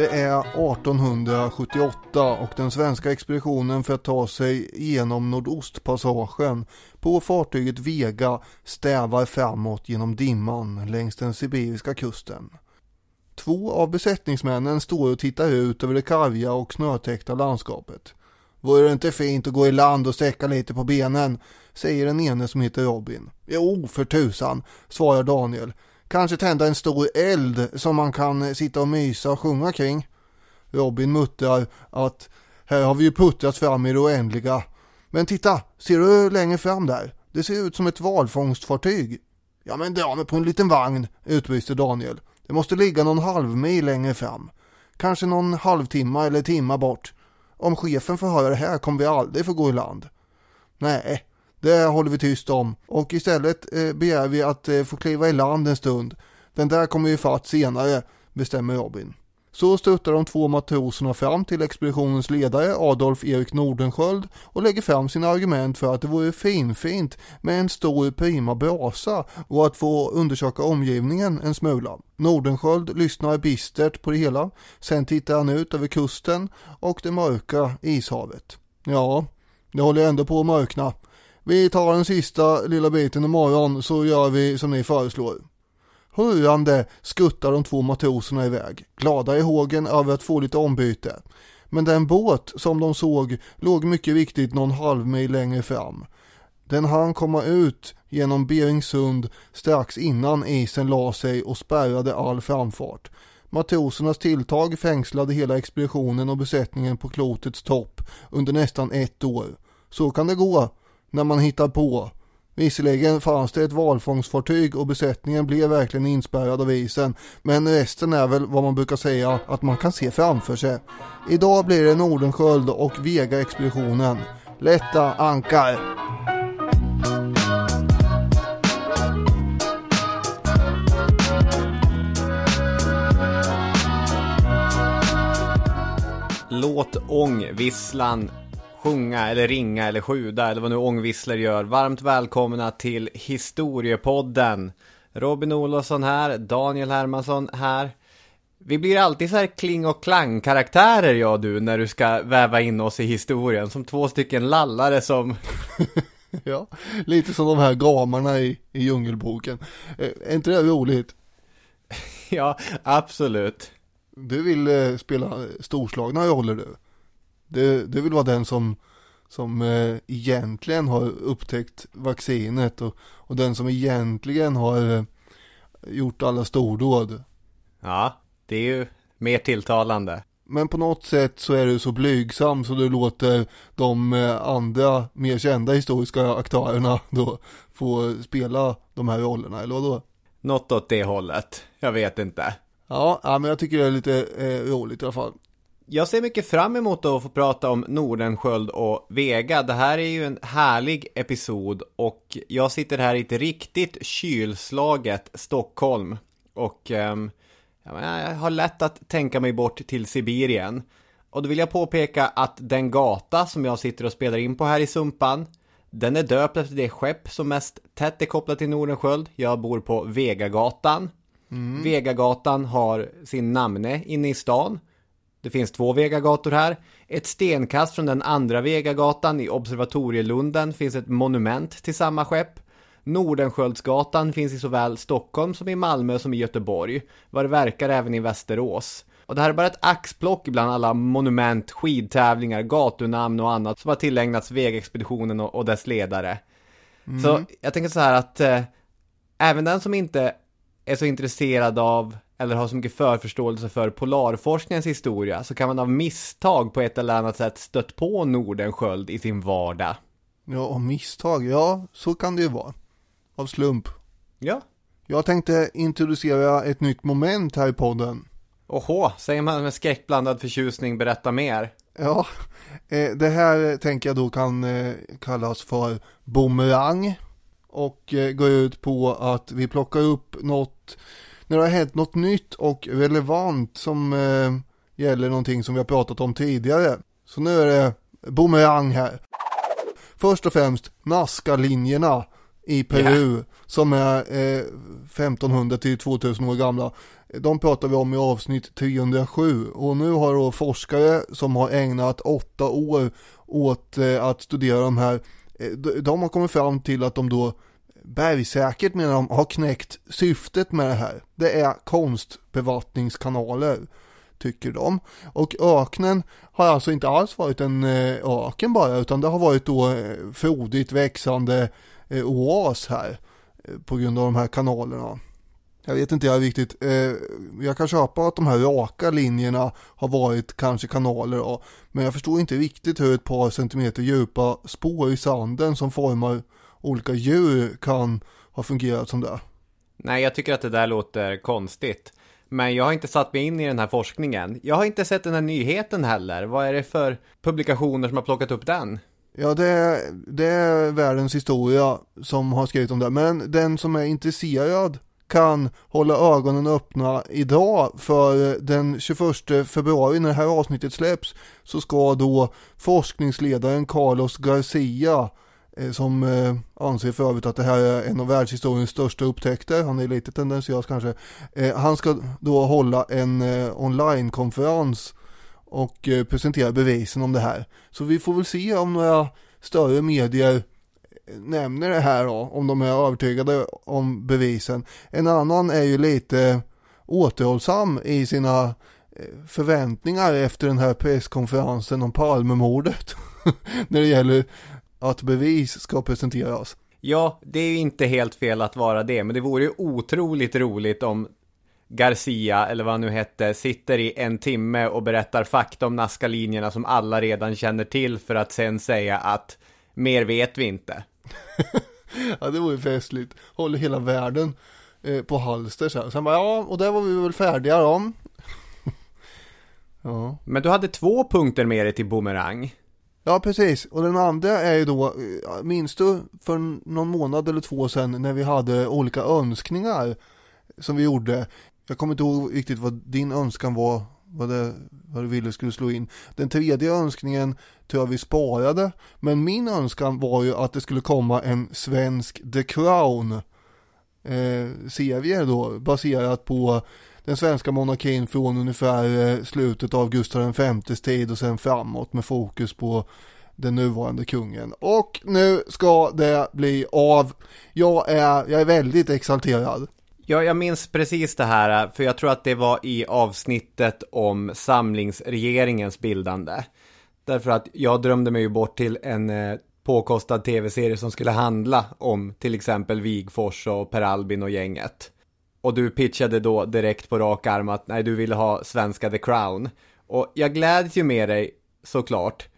Det är 1878 och den svenska expeditionen för att ta sig genom Nordostpassagen på fartyget Vega stävar framåt genom dimman längs den sibiriska kusten. Två av besättningsmännen står och tittar ut över det karga och snötäckta landskapet. Vore det inte fint att gå i land och sträcka lite på benen? Säger den ene som heter Robin. Jo, för tusan, svarar Daniel. Kanske tända en stor eld som man kan sitta och mysa och sjunga kring. Robin muttrar att här har vi ju puttrat fram i det oändliga. Men titta, ser du längre fram där? Det ser ut som ett valfångstfartyg. Ja men dra mig på en liten vagn, utbrister Daniel. Det måste ligga någon halvmil längre fram. Kanske någon halvtimme eller timma bort. Om chefen får höra det här kommer vi aldrig få gå i land. Nej, det håller vi tyst om och istället eh, begär vi att eh, få kliva i land en stund. Den där kommer vi fatt senare, bestämmer Robin. Så stöttar de två matroserna fram till expeditionens ledare Adolf Erik Nordenskjöld och lägger fram sina argument för att det vore finfint med en stor prima brasa och att få undersöka omgivningen en smula. Nordenskjöld lyssnar bistert på det hela, sen tittar han ut över kusten och det mörka ishavet. Ja, det håller ändå på att mörkna. Vi tar den sista lilla biten imorgon så gör vi som ni föreslår. Hurrande skuttar de två matroserna iväg, glada i hågen över att få lite ombyte. Men den båt som de såg låg mycket riktigt någon halvmil längre fram. Den hann komma ut genom Beringsund strax innan isen la sig och spärrade all framfart. Matrosernas tilltag fängslade hela expeditionen och besättningen på klotets topp under nästan ett år. Så kan det gå när man hittar på. Visserligen fanns det ett valfångstfartyg och besättningen blev verkligen inspärrad av isen. Men resten är väl vad man brukar säga att man kan se framför sig. Idag blir det Nordenskjöld och Vega-expeditionen. Lätta ankar! Låt ångvisslan sjunga eller ringa eller sjuda eller vad nu ångvisslar gör. Varmt välkomna till Historiepodden. Robin Olofsson här, Daniel Hermansson här. Vi blir alltid så här kling och klang karaktärer jag och du när du ska väva in oss i historien. Som två stycken lallare som... ja, lite som de här gamarna i, i Djungelboken. Eh, är inte det roligt? ja, absolut. Du vill eh, spela storslagna roller du. Du, du vill vara den som, som eh, egentligen har upptäckt vaccinet och, och den som egentligen har eh, gjort alla stordåd. Ja, det är ju mer tilltalande. Men på något sätt så är du så blygsam så du låter de eh, andra mer kända historiska aktörerna då få spela de här rollerna, eller vadå? Något åt det hållet, jag vet inte. Ja, ja men jag tycker det är lite eh, roligt i alla fall. Jag ser mycket fram emot att få prata om Nordenskjöld och Vega. Det här är ju en härlig episod och jag sitter här i ett riktigt kylslaget Stockholm. Och um, jag har lätt att tänka mig bort till Sibirien. Och då vill jag påpeka att den gata som jag sitter och spelar in på här i Sumpan, den är döpt efter det skepp som mest tätt är kopplat till Nordenskjöld. Jag bor på Vegagatan. Mm. Vegagatan har sin namne inne i stan. Det finns två Vegagator här. Ett stenkast från den andra Vegagatan i Observatorielunden finns ett monument till samma skepp. Nordenskjöldsgatan finns i såväl Stockholm som i Malmö som i Göteborg. Vad det verkar även i Västerås. Och det här är bara ett axplock bland alla monument, skidtävlingar, gatunamn och annat som har tillägnats vägexpeditionen och, och dess ledare. Mm. Så jag tänker så här att eh, även den som inte är så intresserad av eller har så mycket förförståelse för polarforskningens historia så kan man av misstag på ett eller annat sätt stött på Nordenskjöld i sin vardag. Ja, av misstag, ja, så kan det ju vara. Av slump. Ja. Jag tänkte introducera ett nytt moment här i podden. Åhå, säger man med skräckblandad förtjusning, berätta mer. Ja, eh, det här tänker jag då kan eh, kallas för bumerang. Och eh, går ut på att vi plockar upp något när det har hänt något nytt och relevant som eh, gäller någonting som vi har pratat om tidigare. Så nu är det bumerang här. Först och främst Nazca-linjerna i Peru yeah. som är eh, 1500 till 2000 år gamla. De pratar vi om i avsnitt 307 och nu har då forskare som har ägnat åtta år åt eh, att studera de här, eh, de har kommit fram till att de då bergsäkert menar de har knäckt syftet med det här. Det är konstbevattningskanaler tycker de. Och öknen har alltså inte alls varit en eh, öken bara utan det har varit då eh, frodigt växande eh, oas här på grund av de här kanalerna. Jag vet inte jag riktigt. Eh, jag kan köpa att de här raka linjerna har varit kanske kanaler då, men jag förstår inte riktigt hur ett par centimeter djupa spår i sanden som formar olika djur kan ha fungerat som det. Nej, jag tycker att det där låter konstigt. Men jag har inte satt mig in i den här forskningen. Jag har inte sett den här nyheten heller. Vad är det för publikationer som har plockat upp den? Ja, det är, det är världens historia som har skrivit om det. Men den som är intresserad kan hålla ögonen öppna idag för den 21 februari när det här avsnittet släpps så ska då forskningsledaren Carlos Garcia Eh, som eh, anser för övrigt att det här är en av världshistoriens största upptäckter, han är lite tendentiös kanske, eh, han ska då hålla en eh, onlinekonferens och eh, presentera bevisen om det här. Så vi får väl se om några större medier nämner det här då, om de är övertygade om bevisen. En annan är ju lite återhållsam i sina förväntningar efter den här presskonferensen om Palmemordet. När det gäller att bevis ska presenteras. Ja, det är ju inte helt fel att vara det, men det vore ju otroligt roligt om Garcia, eller vad han nu hette, sitter i en timme och berättar fakta om Nazca-linjerna som alla redan känner till för att sen säga att mer vet vi inte. ja, det vore festligt. Håller hela världen eh, på halster här. Sen bara, ja, och där var vi väl färdiga då. ja. Men du hade två punkter med dig till Boomerang. Ja, precis. Och den andra är ju då, minns du för någon månad eller två sedan när vi hade olika önskningar som vi gjorde. Jag kommer inte ihåg riktigt vad din önskan var vad, det, vad du ville skulle slå in. Den tredje önskningen tror jag vi sparade. Men min önskan var ju att det skulle komma en svensk The Crown eh, serie då baserat på den svenska monarkin från ungefär eh, slutet av Gustav Vs tid och sen framåt med fokus på den nuvarande kungen. Och nu ska det bli av. Jag är, jag är väldigt exalterad. Ja, jag minns precis det här, för jag tror att det var i avsnittet om samlingsregeringens bildande. Därför att jag drömde mig ju bort till en eh, påkostad tv-serie som skulle handla om till exempel Vigfors och Per Albin och gänget. Och du pitchade då direkt på rak arm att nej, du ville ha svenska The Crown. Och jag gläds ju med dig såklart.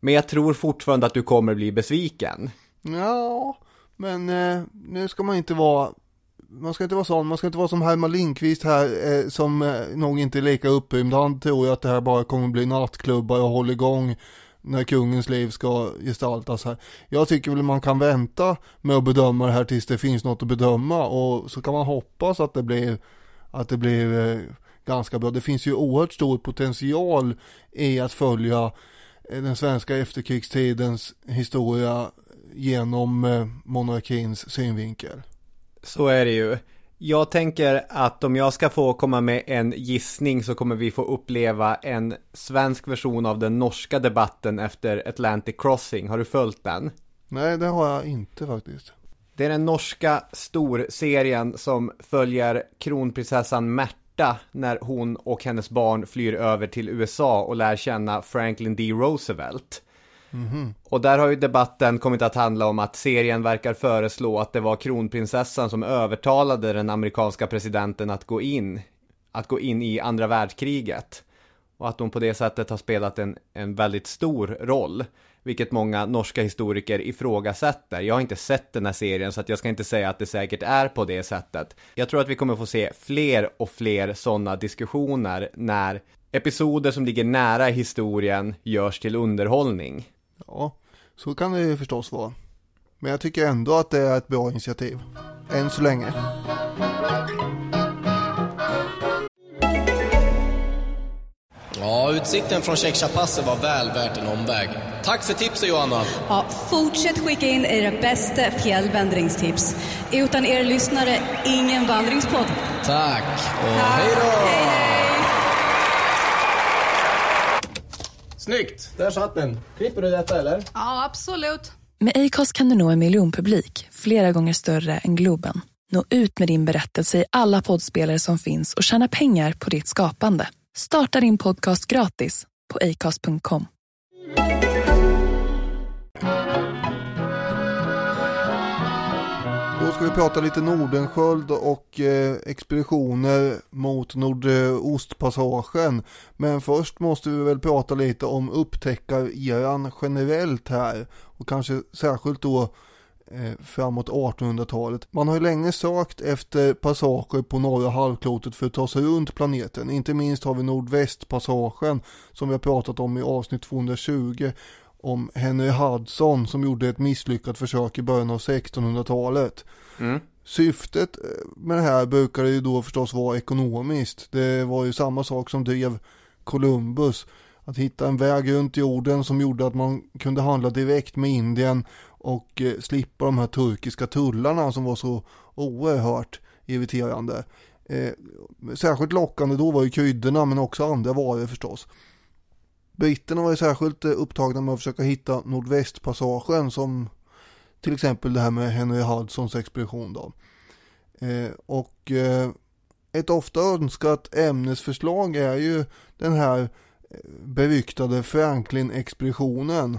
Men jag tror fortfarande att du kommer bli besviken. Ja, men eh, nu ska man inte vara man ska inte vara sån, man ska inte vara som Herman Lindqvist här eh, som eh, nog inte är lika upprymd. Han tror ju att det här bara kommer bli nattklubbar och hålligång när kungens liv ska gestaltas här. Jag tycker väl man kan vänta med att bedöma det här tills det finns något att bedöma och så kan man hoppas att det blir, att det blir eh, ganska bra. Det finns ju oerhört stor potential i att följa eh, den svenska efterkrigstidens historia genom eh, monarkins synvinkel. Så är det ju. Jag tänker att om jag ska få komma med en gissning så kommer vi få uppleva en svensk version av den norska debatten efter Atlantic Crossing. Har du följt den? Nej, det har jag inte faktiskt. Det är den norska storserien som följer kronprinsessan Märta när hon och hennes barn flyr över till USA och lär känna Franklin D. Roosevelt. Mm-hmm. Och där har ju debatten kommit att handla om att serien verkar föreslå att det var kronprinsessan som övertalade den amerikanska presidenten att gå in, att gå in i andra världskriget. Och att hon på det sättet har spelat en, en väldigt stor roll. Vilket många norska historiker ifrågasätter. Jag har inte sett den här serien så att jag ska inte säga att det säkert är på det sättet. Jag tror att vi kommer få se fler och fler sådana diskussioner när episoder som ligger nära historien görs till underhållning. Ja, så kan det ju förstås vara. Men jag tycker ändå att det är ett bra initiativ. Än så länge. Ja, utsikten från Cheikha var väl värt en omväg. Tack för tipset Johanna! Ja, fortsätt skicka in era bästa fjällvandringstips. Utan er lyssnare, ingen vandringspodd. Tack! Och hej då! Hej, hej. Snyggt! Där satt den. Klipper du detta eller? Ja, absolut. Med Acast kan du nå en miljonpublik, flera gånger större än Globen. Nå ut med din berättelse i alla poddspelare som finns och tjäna pengar på ditt skapande. Starta din podcast gratis på acast.com. ska vi prata lite Nordenskjöld och eh, expeditioner mot Nordostpassagen. Men först måste vi väl prata lite om upptäckareran generellt här. Och kanske särskilt då eh, framåt 1800-talet. Man har ju länge sökt efter passager på norra halvklotet för att ta sig runt planeten. Inte minst har vi nordvästpassagen som vi har pratat om i avsnitt 220 om Henry Hudson som gjorde ett misslyckat försök i början av 1600-talet. Mm. Syftet eh, med det här brukade ju då förstås vara ekonomiskt. Det var ju samma sak som drev Columbus. Att hitta en väg runt jorden som gjorde att man kunde handla direkt med Indien och eh, slippa de här turkiska tullarna som var så oerhört irriterande. Eh, särskilt lockande då var ju kryddorna men också andra varor förstås. Britterna var ju särskilt eh, upptagna med att försöka hitta nordvästpassagen som till exempel det här med Henry Hudsons expedition då. Eh, och eh, ett ofta önskat ämnesförslag är ju den här beryktade Franklin-expeditionen.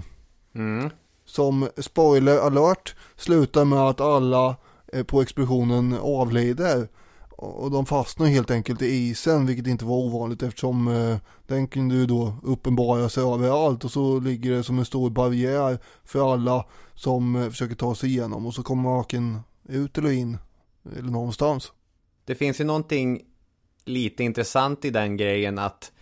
Mm. Som spoiler alert slutar med att alla på expeditionen avlider. Och de fastnar helt enkelt i isen vilket inte var ovanligt eftersom eh, den kunde ju då uppenbara sig överallt och så ligger det som en stor barriär för alla som eh, försöker ta sig igenom och så kommer man varken ut eller in eller någonstans. Det finns ju någonting lite intressant i den grejen att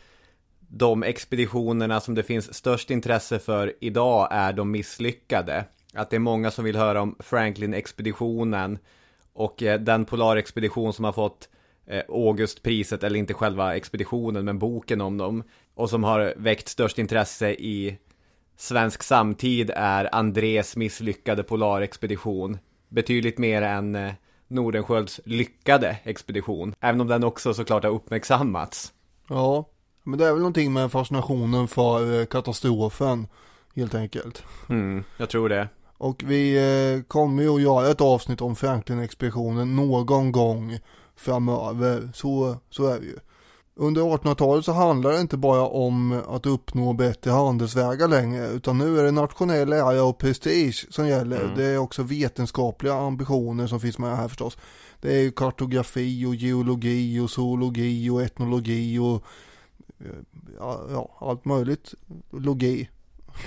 de expeditionerna som det finns störst intresse för idag är de misslyckade. Att det är många som vill höra om Franklin-expeditionen och eh, den polarexpedition som har fått eh, Augustpriset, eller inte själva expeditionen, men boken om dem. Och som har väckt störst intresse i svensk samtid är Andrés misslyckade polarexpedition. Betydligt mer än eh, Nordenskjölds lyckade expedition. Även om den också såklart har uppmärksammats. Ja, men det är väl någonting med fascinationen för eh, katastrofen helt enkelt. Mm, jag tror det. Och vi eh, kommer ju att göra ett avsnitt om Franklin-expeditionen någon gång framöver. Så, så är det ju. Under 1800-talet så handlar det inte bara om att uppnå bättre handelsvägar längre utan nu är det nationell ära och prestige som gäller. Mm. Det är också vetenskapliga ambitioner som finns med här förstås. Det är ju kartografi och geologi och zoologi och etnologi och eh, ja, ja, allt möjligt. Logi.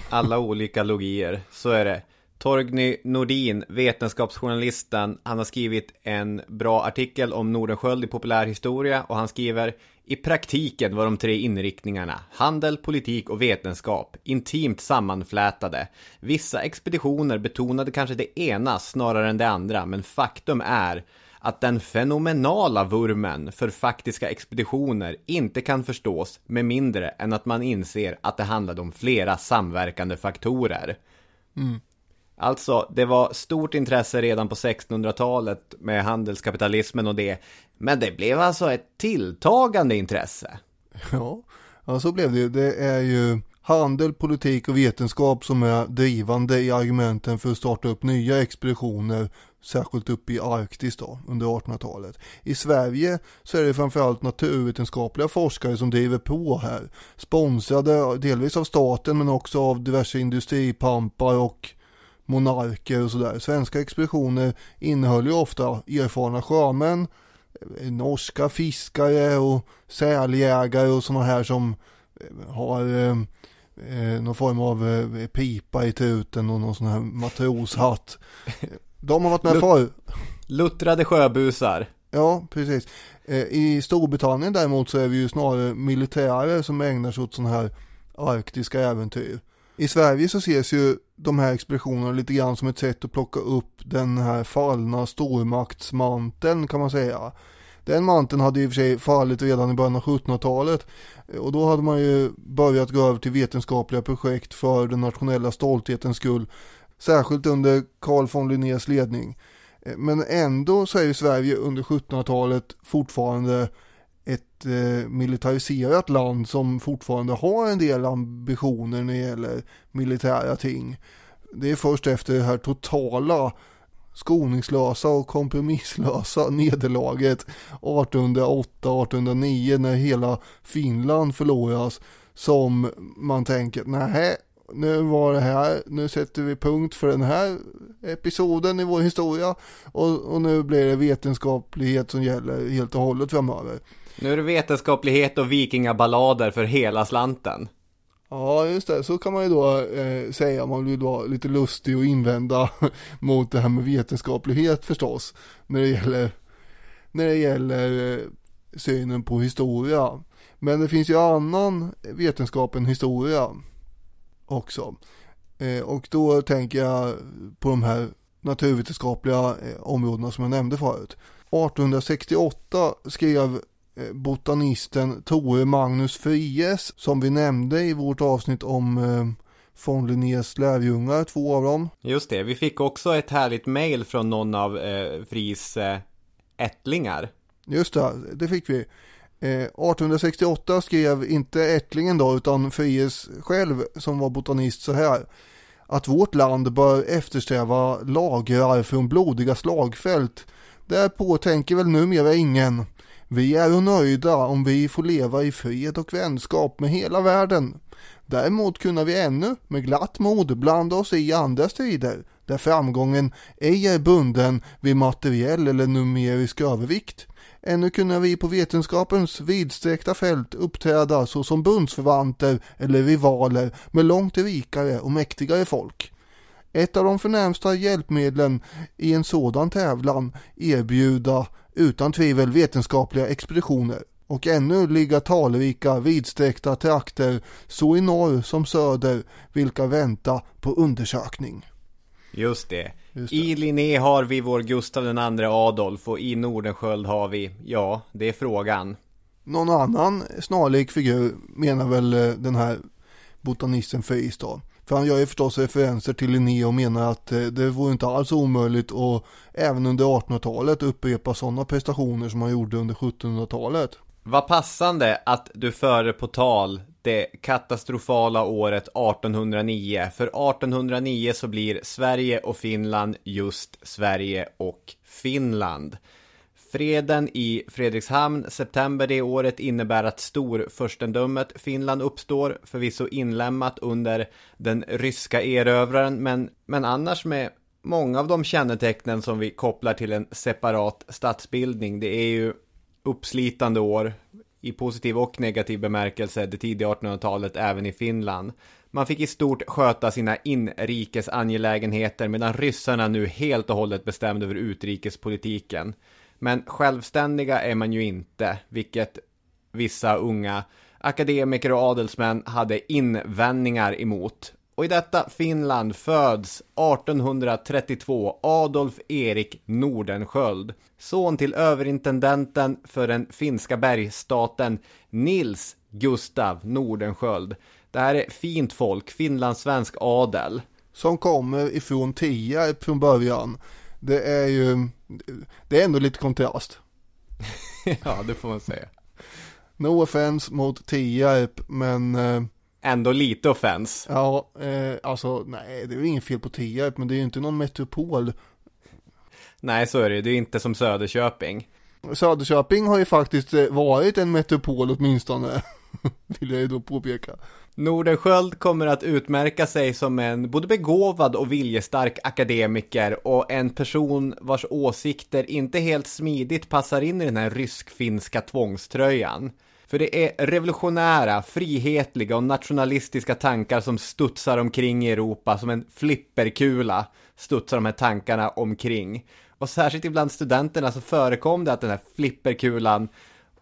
Alla olika logier, så är det. Torgny Nordin, vetenskapsjournalisten, han har skrivit en bra artikel om Nordenskjöld i populärhistoria och han skriver i praktiken var de tre inriktningarna, handel, politik och vetenskap, intimt sammanflätade. Vissa expeditioner betonade kanske det ena snarare än det andra, men faktum är att den fenomenala vurmen för faktiska expeditioner inte kan förstås med mindre än att man inser att det handlade om flera samverkande faktorer. Mm. Alltså, det var stort intresse redan på 1600-talet med handelskapitalismen och det. Men det blev alltså ett tilltagande intresse. Ja, ja så blev det ju. Det är ju handel, politik och vetenskap som är drivande i argumenten för att starta upp nya expeditioner, särskilt uppe i Arktis då, under 1800-talet. I Sverige så är det framförallt naturvetenskapliga forskare som driver på här, sponsrade delvis av staten men också av diverse industripampar och monarker och sådär. Svenska expeditioner innehöll ju ofta erfarna sjömän, eh, norska fiskare och säljägare och sådana här som eh, har eh, eh, någon form av eh, pipa i truten och någon sån här matroshatt. De har varit med Lu- förr. Luttrade sjöbusar. Ja, precis. I Storbritannien däremot så är vi ju snarare militärer som ägnar sig åt sådana här arktiska äventyr. I Sverige så ses ju de här expeditionerna lite grann som ett sätt att plocka upp den här fallna stormaktsmanteln kan man säga. Den manteln hade i och för sig fallit redan i början av 1700-talet och då hade man ju börjat gå över till vetenskapliga projekt för den nationella stolthetens skull. Särskilt under Carl von Linnés ledning. Eh, men ändå så är ju Sverige under 1700-talet fortfarande ett eh, militariserat land som fortfarande har en del ambitioner när det gäller militära ting. Det är först efter det här totala skoningslösa och kompromisslösa nederlaget 1808-1809 när hela Finland förloras som man tänker nej nu var det här, nu sätter vi punkt för den här episoden i vår historia och, och nu blir det vetenskaplighet som gäller helt och hållet framöver. Nu är det vetenskaplighet och vikingaballader för hela slanten. Ja, just det. Så kan man ju då eh, säga om man vill vara lite lustig och invända mot det här med vetenskaplighet förstås. När det gäller, när det gäller eh, synen på historia. Men det finns ju annan vetenskap än historia också. Eh, och då tänker jag på de här naturvetenskapliga eh, områdena som jag nämnde förut. 1868 skrev botanisten Tore Magnus Fries som vi nämnde i vårt avsnitt om eh, von Linnés lärjungar, två av dem. Just det, vi fick också ett härligt mail från någon av eh, Fries eh, ättlingar. Just det, det fick vi. Eh, 1868 skrev inte ättlingen då utan Fries själv som var botanist så här. Att vårt land bör eftersträva lagrar från blodiga slagfält. Därpå tänker väl numera ingen. Vi är nöjda om vi får leva i fred och vänskap med hela världen. Däremot kunna vi ännu med glatt mod blanda oss i andra strider där framgången ej är bunden vid materiell eller numerisk övervikt. Ännu kunna vi på vetenskapens vidsträckta fält uppträda såsom bundsförvanter eller rivaler med långt rikare och mäktigare folk. Ett av de förnämsta hjälpmedlen i en sådan tävlan erbjuda utan tvivel vetenskapliga expeditioner och ännu ligga talrika vidsträckta trakter så i norr som söder vilka vänta på undersökning. Just det. Just det. I Linné har vi vår Gustav II Adolf och i Nordenskjöld har vi, ja, det är frågan. Någon annan snarlik figur menar väl eh, den här botanisten Fries då. För han gör ju förstås referenser till Linné och menar att eh, det vore inte alls omöjligt att även under 1800-talet upprepa sådana prestationer som han gjorde under 1700-talet. Vad passande att du förde på tal det katastrofala året 1809. För 1809 så blir Sverige och Finland just Sverige och Finland. Freden i Fredrikshamn, september det året, innebär att storfurstendömet Finland uppstår, förvisso inlämmat under den ryska erövraren, men, men annars med många av de kännetecknen som vi kopplar till en separat statsbildning. Det är ju uppslitande år i positiv och negativ bemärkelse det tidiga 1800-talet även i Finland. Man fick i stort sköta sina inrikes angelägenheter medan ryssarna nu helt och hållet bestämde över utrikespolitiken. Men självständiga är man ju inte, vilket vissa unga akademiker och adelsmän hade invändningar emot. Och i detta Finland föds 1832 Adolf Erik Nordenskjöld, son till överintendenten för den finska bergsstaten Nils Gustav Nordenskjöld. Det här är fint folk, finlandssvensk adel. Som kommer ifrån Tierp från början det är ju, det är ändå lite kontrast. ja, det får man säga. No offense mot Tierp, men... Eh, ändå lite offens. Ja, eh, alltså nej, det är ju inget fel på Tierp, men det är ju inte någon metropol. Nej, så är det Det är inte som Söderköping. Söderköping har ju faktiskt eh, varit en metropol åtminstone. Vill jag ju då påpeka. Nordenskjöld kommer att utmärka sig som en både begåvad och viljestark akademiker och en person vars åsikter inte helt smidigt passar in i den här rysk-finska tvångströjan. För det är revolutionära, frihetliga och nationalistiska tankar som studsar omkring i Europa som en flipperkula studsar de här tankarna omkring. Och särskilt ibland studenterna så förekom det att den här flipperkulan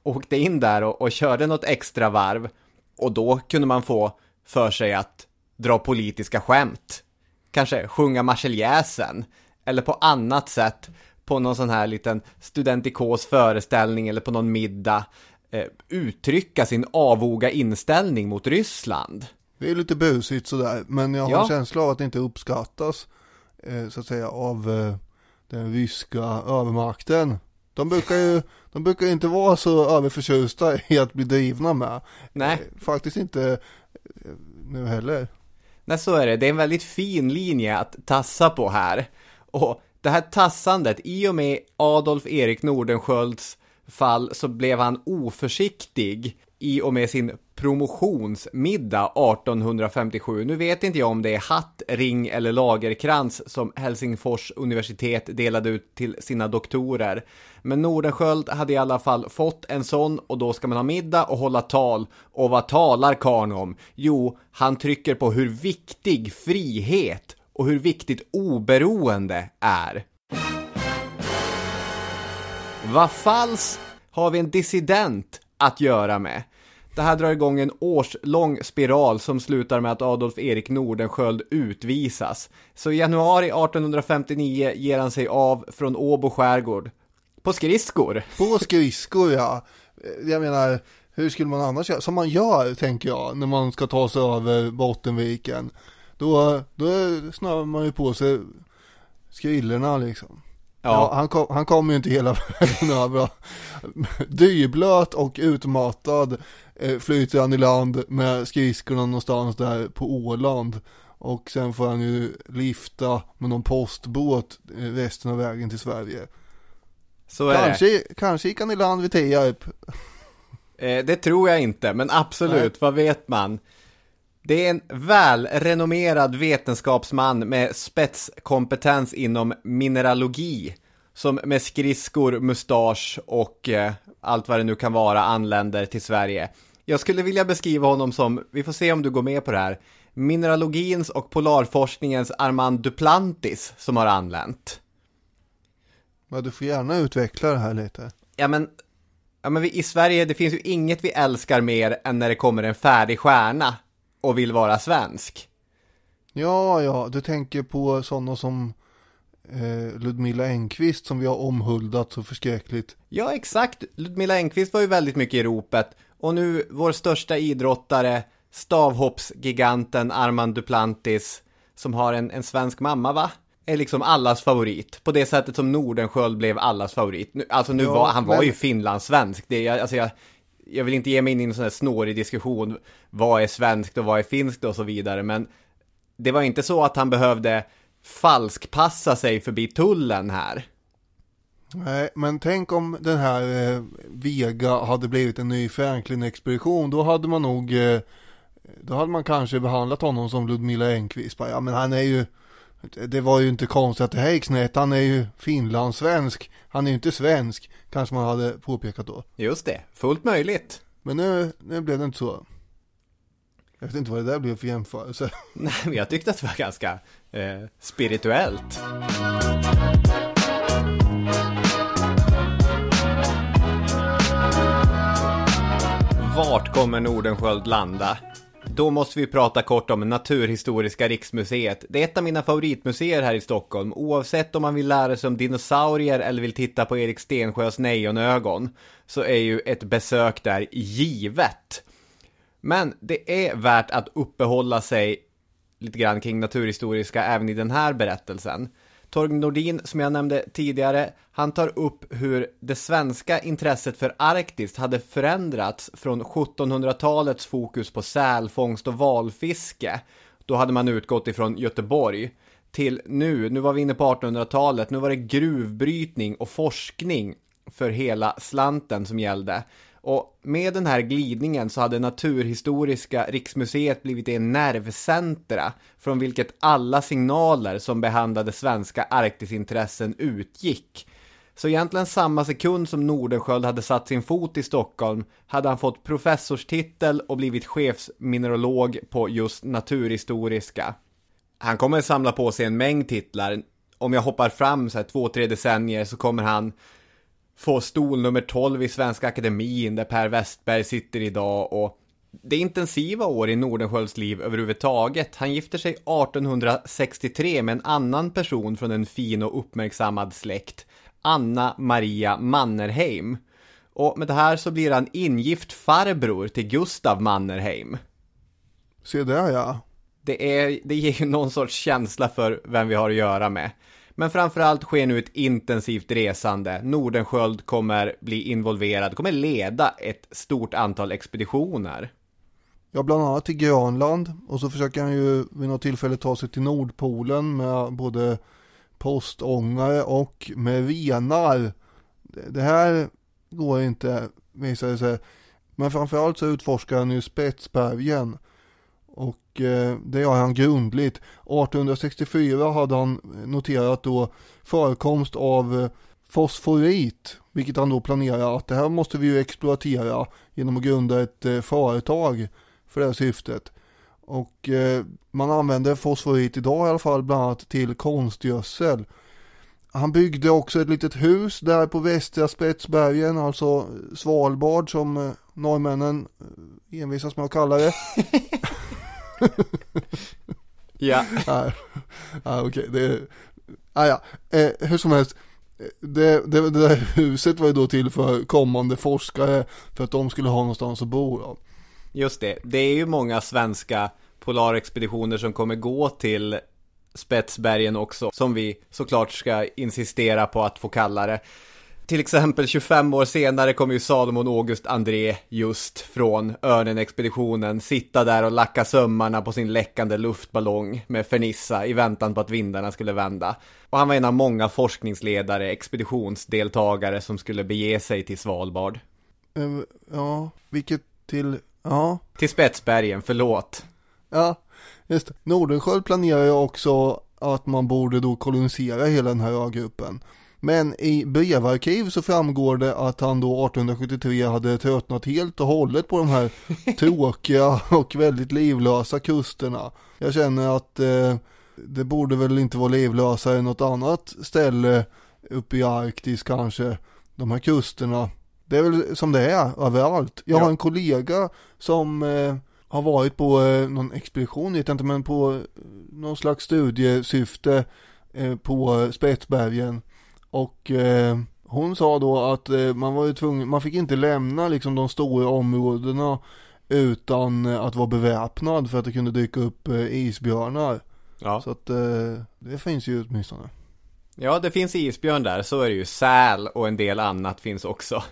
åkte in där och, och körde något extra varv och då kunde man få för sig att dra politiska skämt. Kanske sjunga marseljäsen. Eller på annat sätt på någon sån här liten studentikos föreställning eller på någon middag eh, uttrycka sin avoga inställning mot Ryssland. Det är lite busigt sådär, men jag har Ja. en känsla av att det inte uppskattas eh, så att säga av eh, den ryska övermakten. De brukar ju de brukar inte vara så överförtjusta i att bli drivna med. Nej. Eh, Faktiskt inte eh, nu heller. Nej, så är det. Det är en väldigt fin linje att tassa på här. Och det här tassandet, i och med Adolf Erik Nordenskjölds fall så blev han oförsiktig i och med sin promotionsmiddag 1857. Nu vet inte jag om det är hatt, ring eller lagerkrans som Helsingfors universitet delade ut till sina doktorer. Men Nordenskjöld hade i alla fall fått en sån och då ska man ha middag och hålla tal. Och vad talar karln om? Jo, han trycker på hur viktig frihet och hur viktigt oberoende är. Vad falskt har vi en dissident att göra med? Det här drar igång en årslång spiral som slutar med att Adolf Erik Nordenskjöld utvisas. Så i januari 1859 ger han sig av från Åbo skärgård. På skridskor. På skridskor ja. Jag menar, hur skulle man annars göra? Som man gör, tänker jag, när man ska ta sig över Bottenviken. Då, då snöar man ju på sig skrillorna liksom. Ja, Ja, han, kom, han kom ju inte hela vägen över. Dyblöt och utmattad eh, flyter han i land med skridskorna någonstans där på Åland. Och sen får han ju lifta med någon postbåt eh, resten av vägen till Sverige. så är det. Kanske, kanske gick han i land vid Tierp. Eh, det tror jag inte, men absolut, Nej. vad vet man? Det är en välrenommerad vetenskapsman med spetskompetens inom mineralogi som med skridskor, mustasch och eh, allt vad det nu kan vara anländer till Sverige. Jag skulle vilja beskriva honom som, vi får se om du går med på det här, mineralogins och polarforskningens Armand Duplantis som har anlänt. Men du får gärna utveckla det här lite. Ja men, ja men vi, i Sverige, det finns ju inget vi älskar mer än när det kommer en färdig stjärna och vill vara svensk. Ja, ja, du tänker på sådana som eh, Ludmilla Engqvist som vi har omhuldat så förskräckligt. Ja, exakt. Ludmilla Engqvist var ju väldigt mycket i ropet. Och nu vår största idrottare, stavhoppsgiganten Armand Duplantis, som har en, en svensk mamma, va? Är liksom allas favorit. På det sättet som Nordenskjöld blev allas favorit. Nu, alltså nu Ja, var, han var men- ju finlandssvensk. Det, är- alltså jag, jag vill inte ge mig in i en sån här snårig diskussion. Vad är svenskt och vad är finskt och så vidare. Men det var inte så att han behövde falskpassa sig förbi tullen här. Nej, men tänk om den här eh, Vega hade blivit en ny Franklin-expedition. Då hade man nog, eh, då hade man kanske behandlat honom som Ludmilla Engqvist. Bara, Ja, men han är ju, det var ju inte konstigt att det här gick snett. Han är ju finlandssvensk. Han är ju inte svensk, kanske man hade påpekat då. Just det, fullt möjligt. Men nu, nu blev det inte så. Jag vet inte vad det där blev för jämförelse. Nej, men jag tyckte att det var ganska eh, spirituellt. Vart kommer Nordenskjöld landa? Då måste vi prata kort om Naturhistoriska riksmuseet. Det är ett av mina favoritmuseer här i Stockholm, oavsett om man vill lära sig om dinosaurier eller vill titta på Erik Stensjös nejonögon, så är ju ett besök där givet. Men det är värt att uppehålla sig lite grann kring naturhistoriska även i den här berättelsen. Torgny Nordin, som jag nämnde tidigare, han tar upp hur det svenska intresset för Arktis hade förändrats från 1700-talets fokus på sälfångst och valfiske. Då hade man utgått ifrån Göteborg. Till nu, nu var vi inne på 1800-talet, nu var det gruvbrytning och forskning för hela slanten som gällde. Och med den här glidningen så hade Naturhistoriska riksmuseet blivit en nervcentra från vilket alla signaler som behandlade svenska Arktisintressen utgick. Så egentligen samma sekund som Nordenskjöld hade satt sin fot i Stockholm hade han fått professorstitel och blivit chefsmineralog på just Naturhistoriska. Han kommer samla på sig en mängd titlar. Om jag hoppar fram så här två, tre decennier så kommer han få stol nummer 12 i Svenska Akademin där Per Westberg sitter idag och det är intensiva år i Nordenskjölds liv överhuvudtaget. Han gifter sig 1863 med en annan person från en fin och uppmärksammad släkt. Anna Maria Mannerheim. Och med det här så blir han ingift farbror till Gustav Mannerheim. Se där ja. Det, är, det ger ju någon sorts känsla för vem vi har att göra med. Men framförallt sker nu ett intensivt resande. Nordenskjöld kommer bli involverad, kommer leda ett stort antal expeditioner. Ja, bland annat till Grönland och så försöker han ju vid något tillfälle ta sig till Nordpolen med både postångare och med renar. Det här går inte, visar det sig. Men framförallt så utforskar han ju Spetsbergen. Och eh, det gör han grundligt. 1864 hade han noterat då förekomst av eh, fosforit. Vilket han då planerar att det här måste vi ju exploatera genom att grunda ett eh, företag för det här syftet. Och eh, man använder fosforit idag i alla fall bland annat till konstgödsel. Han byggde också ett litet hus där på västra Spetsbergen, alltså Svalbard som eh, norrmännen eh, envisas med att kalla det. ja. ja, ja okej, okay. det, ah, ja, eh, hur som helst. Det, det, det där huset var ju då till för kommande forskare för att de skulle ha någonstans att bo. Då. Just det, det är ju många svenska polarexpeditioner som kommer gå till Spetsbergen också, som vi såklart ska insistera på att få kalla det. Till exempel 25 år senare kommer ju Salomon August André just från Örnen-expeditionen sitta där och lacka sömmarna på sin läckande luftballong med fernissa i väntan på att vindarna skulle vända. Och han var en av många forskningsledare, expeditionsdeltagare som skulle bege sig till Svalbard. Uh, ja, vilket till, ja. Till Spetsbergen, förlåt. Ja, just det. Nordenskjöld planerar ju också att man borde då kolonisera hela den här ögruppen. Men i brevarkiv så framgår det att han då 1873 hade tröttnat helt och hållet på de här tråkiga och väldigt livlösa kusterna. Jag känner att eh, det borde väl inte vara livlösare än något annat ställe uppe i Arktis kanske. De här kusterna. Det är väl som det är överallt. Jag har en kollega som eh, har varit på eh, någon expedition, vet jag inte, men på eh, någon slags studiesyfte eh, på Spetsbergen. Och hon sa då att man var ju tvungen, man fick inte lämna liksom de stora områdena utan att vara beväpnad för att det kunde dyka upp isbjörnar. Ja. Så att det finns ju åtminstone. Ja, det finns isbjörn där, så är det ju. Säl och en del annat finns också.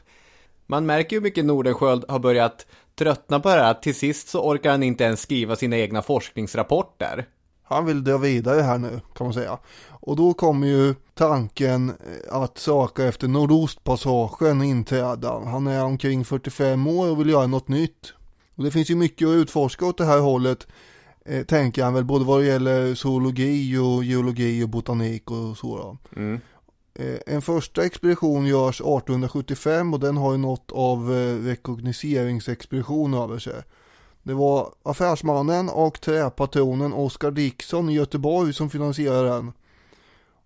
Man märker ju hur mycket Nordenskjöld har börjat tröttna på det här. Till sist så orkar han inte ens skriva sina egna forskningsrapporter. Han vill dra vidare här nu kan man säga. Och då kommer ju tanken eh, att söka efter Nordostpassagen inträda. Han är omkring 45 år och vill göra något nytt. Och det finns ju mycket att utforska åt det här hållet. Eh, tänker han väl både vad det gäller zoologi och geologi och botanik och så. Mm. Eh, en första expedition görs 1875 och den har ju något av eh, rekognoseringsexpedition över sig. Det var affärsmannen och träpatronen Oskar Dixon i Göteborg som finansierade den.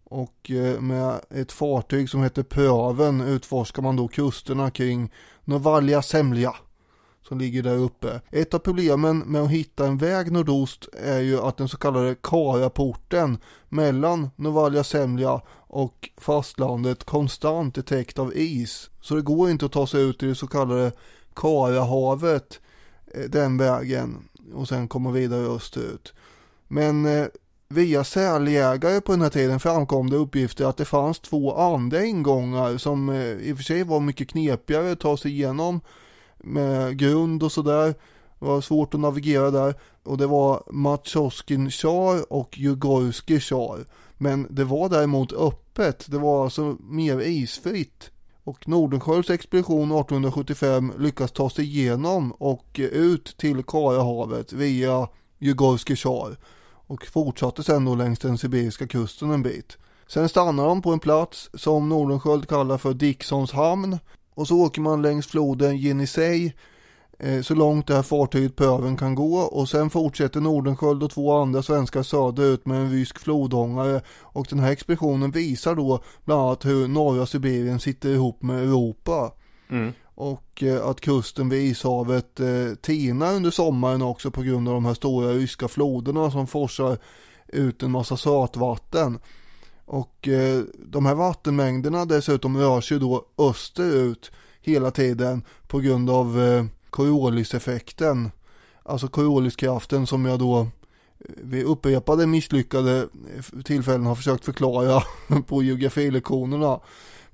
Och eh, med ett fartyg som heter Pöven utforskar man då kusterna kring Novalia Semlja som ligger där uppe. Ett av problemen med att hitta en väg nordost är ju att den så kallade Karaporten mellan Novalja Semlja och fastlandet konstant är täckt av is. Så det går inte att ta sig ut i det så kallade Karahavet eh, den vägen och sen komma vidare österut. Men eh, via säljägare på den här tiden framkom det uppgifter att det fanns två andra ingångar som eh, i och för sig var mycket knepigare att ta sig igenom med grund och sådär. Det var svårt att navigera där och det var Matjoskin Char och Jugorski Char. Men det var däremot öppet, det var alltså mer isfritt. Och Nordenskiölds expedition 1875 lyckas ta sig igenom och ut till Karahavet via Jugorski Char och fortsatte sen då längs den sibiriska kusten en bit. Sen stannar de på en plats som Nordenskiöld kallar för Dicksons hamn och så åker man längs floden Jenisej eh, så långt det här fartyget Pöven kan gå och sen fortsätter Nordenskiöld och två andra svenskar söderut med en rysk flodångare och den här expeditionen visar då bland annat hur norra Sibirien sitter ihop med Europa. Mm. Och eh, att kusten vid ishavet eh, tinar under sommaren också på grund av de här stora ryska floderna som forsar ut en massa sötvatten. Och eh, de här vattenmängderna dessutom rör sig då österut hela tiden på grund av eh, Corioliseffekten. Alltså Corioliskraften som jag då eh, vid upprepade misslyckade eh, tillfällen har försökt förklara på geografilektionerna.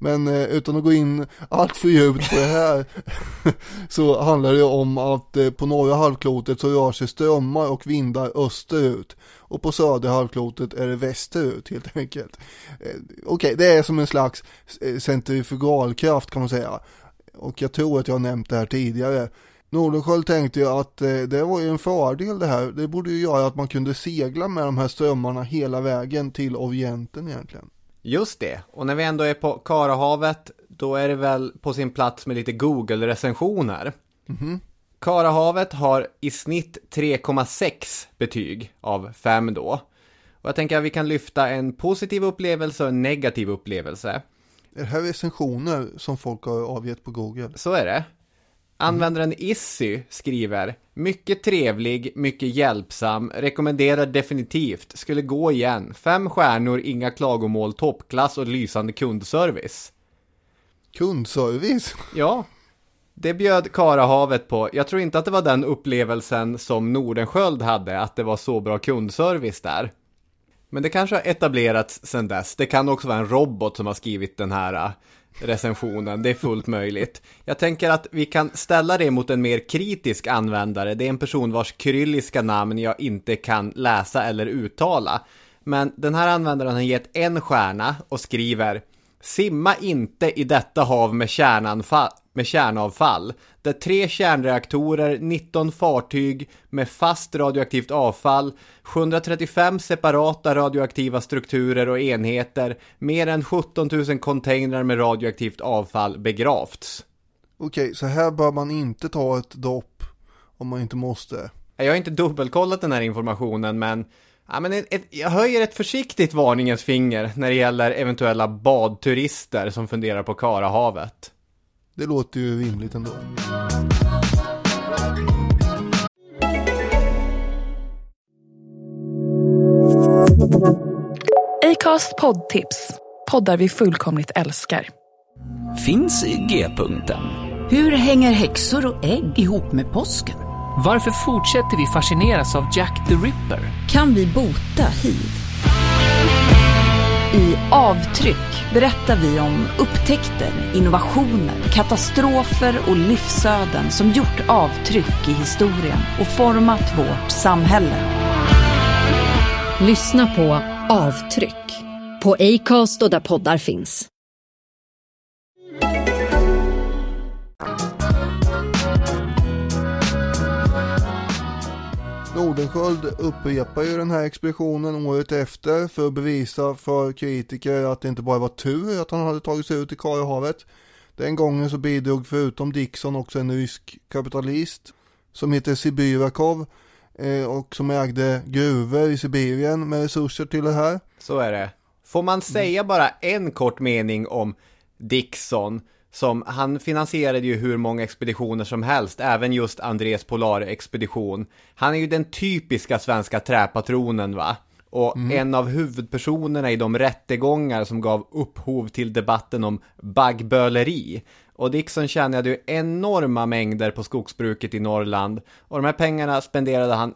Men eh, utan att gå in allt för djupt på det här så handlar det om att eh, på norra halvklotet så rör sig strömmar och vindar österut och på södra halvklotet är det västerut helt enkelt. Eh, okej, okay, det är som en slags eh, centrifugalkraft kan man säga. Och jag tror att jag har nämnt det här tidigare. Nordenskiöld tänkte ju att eh, det var ju en fördel det här. Det borde ju göra att man kunde segla med de här strömmarna hela vägen till Orienten egentligen. Just det, och när vi ändå är på Karahavet, då är det väl på sin plats med lite Google-recensioner. Mm-hmm. Karahavet har i snitt 3,6 betyg av 5 då. Och jag tänker att vi kan lyfta en positiv upplevelse och en negativ upplevelse. Är det här recensioner som folk har avgett på Google? Så är det. Användaren Issy skriver Mycket trevlig, mycket hjälpsam, rekommenderar definitivt, skulle gå igen. Fem stjärnor, inga klagomål, toppklass och lysande kundservice. Kundservice? Ja. Det bjöd Karahavet på. Jag tror inte att det var den upplevelsen som Nordenskjöld hade, att det var så bra kundservice där. Men det kanske har etablerats sedan dess. Det kan också vara en robot som har skrivit den här recensionen, det är fullt möjligt. Jag tänker att vi kan ställa det mot en mer kritisk användare. Det är en person vars kyrilliska namn jag inte kan läsa eller uttala. Men den här användaren har gett en stjärna och skriver Simma inte i detta hav med med kärnavfall, där tre kärnreaktorer, 19 fartyg med fast radioaktivt avfall, 735 separata radioaktiva strukturer och enheter, mer än 17 000 containrar med radioaktivt avfall begravts. Okej, så här bör man inte ta ett dopp om man inte måste. Jag har inte dubbelkollat den här informationen, men Ja, men ett, ett, jag höjer ett försiktigt varningens finger när det gäller eventuella badturister som funderar på Karahavet. Det låter ju rimligt ändå. Acast poddtips. Poddar vi fullkomligt älskar. Finns i G-punkten. Hur hänger häxor och ägg ihop med påsken? Varför fortsätter vi fascineras av Jack the Ripper? Kan vi bota hiv? I Avtryck berättar vi om upptäckter, innovationer, katastrofer och livsöden som gjort avtryck i historien och format vårt samhälle. Lyssna på Avtryck på Acast och där poddar finns. Nordenskjöld upprepar ju den här expeditionen året efter för att bevisa för kritiker att det inte bara var tur att han hade tagit sig ut i Karahavet. Den gången så bidrog förutom Dixon också en rysk kapitalist som heter Sibyrakov eh, och som ägde gruvor i Sibirien med resurser till det här. Så är det. Får man säga bara en kort mening om Dixon som, han finansierade ju hur många expeditioner som helst, även just Andres Polar-expedition. Han är ju den typiska svenska träpatronen va? Och mm. en av huvudpersonerna i de rättegångar som gav upphov till debatten om baggböleri. Och Dixon tjänade ju enorma mängder på skogsbruket i Norrland. Och de här pengarna spenderade han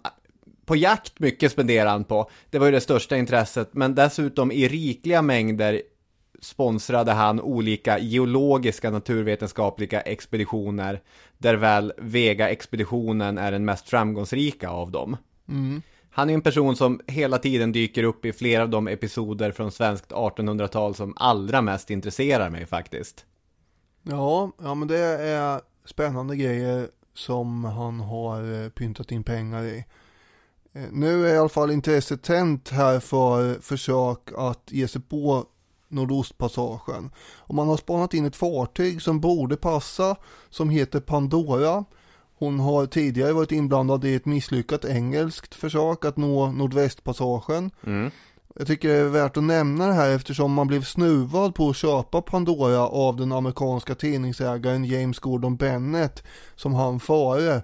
på jakt mycket spenderade han på. Det var ju det största intresset, men dessutom i rikliga mängder sponsrade han olika geologiska naturvetenskapliga expeditioner där väl Vega-expeditionen är den mest framgångsrika av dem. Mm. Han är en person som hela tiden dyker upp i flera av de episoder från svenskt 1800-tal som allra mest intresserar mig faktiskt. Ja, ja men det är spännande grejer som han har eh, pyntat in pengar i. Eh, nu är i alla fall intresset tänt här för försök att ge sig på Nordostpassagen. Och man har spanat in ett fartyg som borde passa som heter Pandora. Hon har tidigare varit inblandad i ett misslyckat engelskt försök att nå Nordvästpassagen. Mm. Jag tycker det är värt att nämna det här eftersom man blev snuvad på att köpa Pandora av den amerikanska tidningsägaren James Gordon Bennett som han före.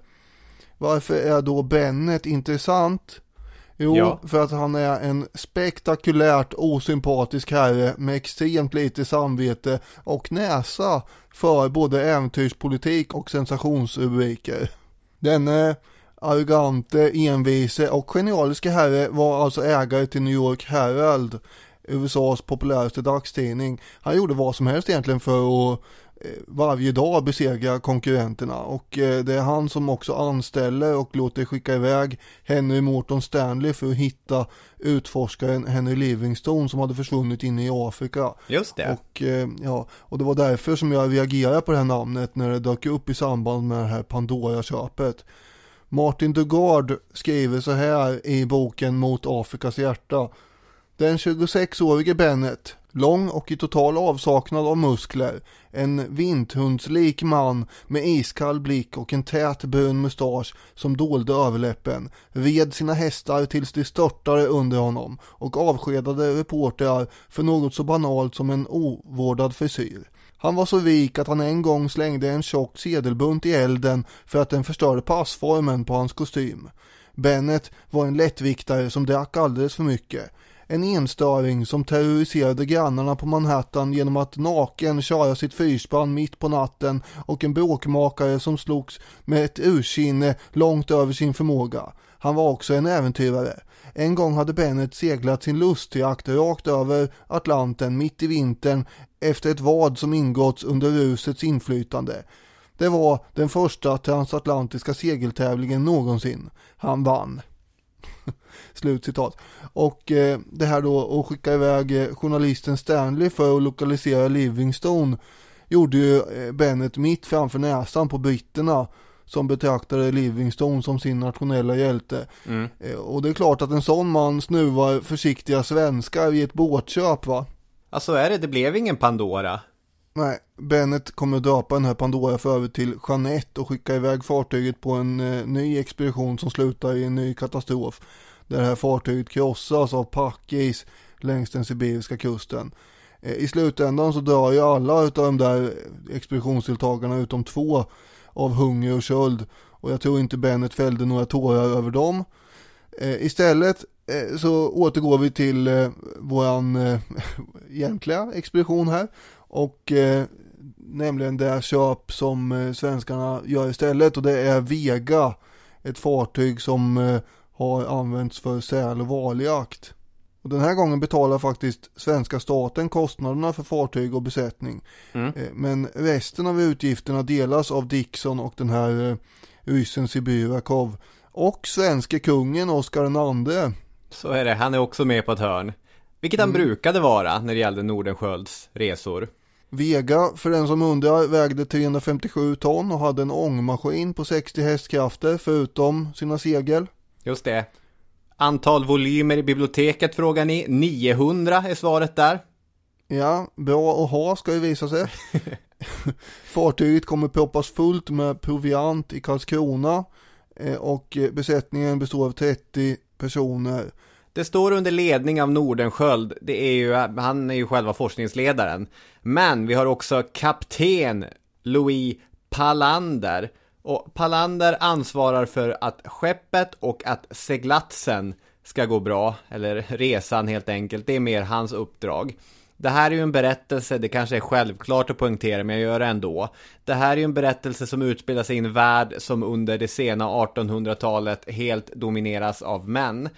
Varför är då Bennett intressant? Jo, Ja. för att han är en spektakulärt osympatisk herre med extremt lite samvete och näsa för både äventyrspolitik och sensationsrubriker. Denne arrogante, envise och genialiske herre var alltså ägare till New York Herald, USAs populäraste dagstidning. Han gjorde vad som helst egentligen för att varje dag besegra konkurrenterna och eh, det är han som också anställer och låter skicka iväg Henry Morton Stanley för att hitta utforskaren Henry Livingstone som hade försvunnit inne i Afrika. Just det. Och, eh, ja, och det var därför som jag reagerade på det här namnet när det dök upp i samband med det här Pandora-köpet. Martin Dugard skriver så här i boken Mot Afrikas hjärta. Den 26-årige Bennet, lång och i total avsaknad av muskler, en vinthundslik man med iskall blick och en tät brun mustasch som dolde överläppen, red sina hästar tills de störtade under honom och avskedade reportrar för något så banalt som en ovårdad frisyr. Han var så rik att han en gång slängde en tjock sedelbunt i elden för att den förstörde passformen på hans kostym. Bennet var en lättviktare som drack alldeles för mycket. En enstöring som terroriserade grannarna på Manhattan genom att naken köra sitt fyrspann mitt på natten och en bråkmakare som slogs med ett ursinne långt över sin förmåga. Han var också en äventyrare. En gång hade Bennet seglat sin lustjakt rakt över Atlanten mitt i vintern efter ett vad som ingåtts under rusets inflytande. Det var den första transatlantiska segeltävlingen någonsin. Han vann. Slutcitat. Och eh, det här då att skicka iväg eh, journalisten Stanley för att lokalisera Livingstone gjorde ju eh, Bennet mitt framför näsan på britterna som betraktade Livingstone som sin nationella hjälte. Mm. Eh, och det är klart att en sån man snuvar försiktiga svenskar i ett båtköp va. Alltså är det, det blev ingen Pandora. Nej, Bennet kommer att döpa den här Pandora för över till Jeanette och skicka iväg fartyget på en eh, ny expedition som slutar i en ny katastrof. Där det här fartyget krossas av packis längs den sibiriska kusten. Eh, I slutändan så dör ju alla utav de där expeditionsdeltagarna utom två av hunger och köld. Och jag tror inte Bennet fällde några tårar över dem. Eh, istället eh, så återgår vi till eh, våran eh, egentliga expedition här. Och eh, nämligen det köp som eh, svenskarna gör istället och det är Vega. Ett fartyg som eh, har använts för säl och valjakt. Och den här gången betalar faktiskt svenska staten kostnaderna för fartyg och besättning. Mm. Eh, Men resten av utgifterna delas av Dixon och den här ryssen Sibirakov. Och svenske kungen Oscar II. Så är det, han är också med på ett hörn. Vilket han brukade vara när det gällde Nordenskjölds resor. Vega, för den som undrar, vägde 357 ton och hade en ångmaskin på 60 hästkrafter förutom sina segel. Just det. Antal volymer i biblioteket frågar ni. 900 är svaret där. Ja, bra att ha ska ju visa sig. Fartyget kommer proppas fullt med proviant i Karlskrona eh, och besättningen består av 30 personer. Det står under ledning av Nordenskjöld. Det är ju, han är ju själva forskningsledaren. Men vi har också kapten Louis Palander. Och Palander ansvarar för att skeppet och att seglatsen ska gå bra. Eller resan helt enkelt. Det är mer hans uppdrag. Det här är ju en berättelse, det kanske är självklart att poängtera, men jag gör det ändå. Det här är ju en berättelse som utspelar sig i en värld som under det sena 1800-talet helt domineras av män.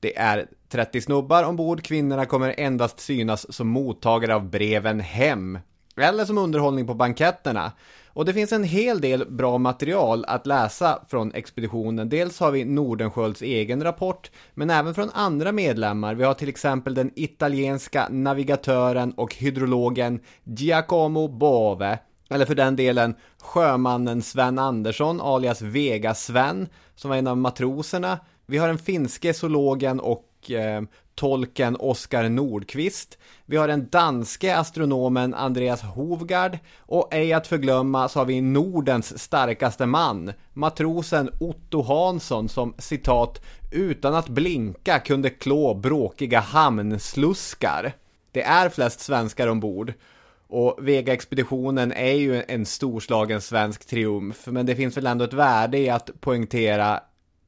Det är 30 snubbar ombord, kvinnorna kommer endast synas som mottagare av breven hem. Eller som underhållning på banketterna. Och det finns en hel del bra material att läsa från expeditionen. Dels har vi Nordenskölds egen rapport, men även från andra medlemmar. Vi har till exempel den italienska navigatören och hydrologen Giacomo Bove. Eller för den delen sjömannen Sven Andersson alias Vega-Sven, som var en av matroserna. Vi har den finske zoologen och eh, tolken Oskar Nordqvist. Vi har den danske astronomen Andreas Hovgard och ej att förglömma så har vi Nordens starkaste man, matrosen Otto Hansson som citat utan att blinka kunde klå bråkiga hamnsluskar. Det är flest svenskar ombord. Och Vega-expeditionen är ju en storslagen svensk triumf, men det finns väl ändå ett värde i att poängtera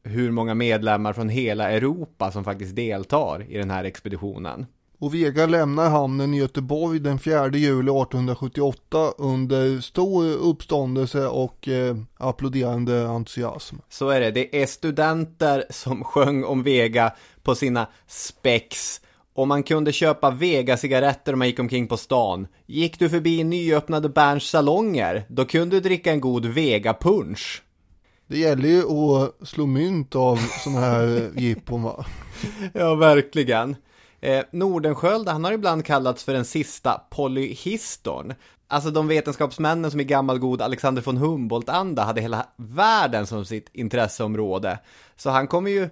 hur många medlemmar från hela Europa som faktiskt deltar i den här expeditionen. Och Vega lämnar hamnen i Göteborg den 4 juli 1878 under stor uppståndelse och eh, applåderande entusiasm. Så är det. Det är studenter som sjöng om Vega på sina spex. Och man kunde köpa Vega-cigaretter om man gick omkring på stan. Gick du förbi nyöppnade Berns salonger, då kunde du dricka en god Vega-punsch. Det gäller ju att slå mynt av sådana här eh, jippon va? Ja, verkligen. Eh, Nordenskjöld, han har ibland kallats för den sista polyhistorn. Alltså de vetenskapsmännen som i gammal god Alexander von Humboldt-anda hade hela världen som sitt intresseområde. Så han kommer ju,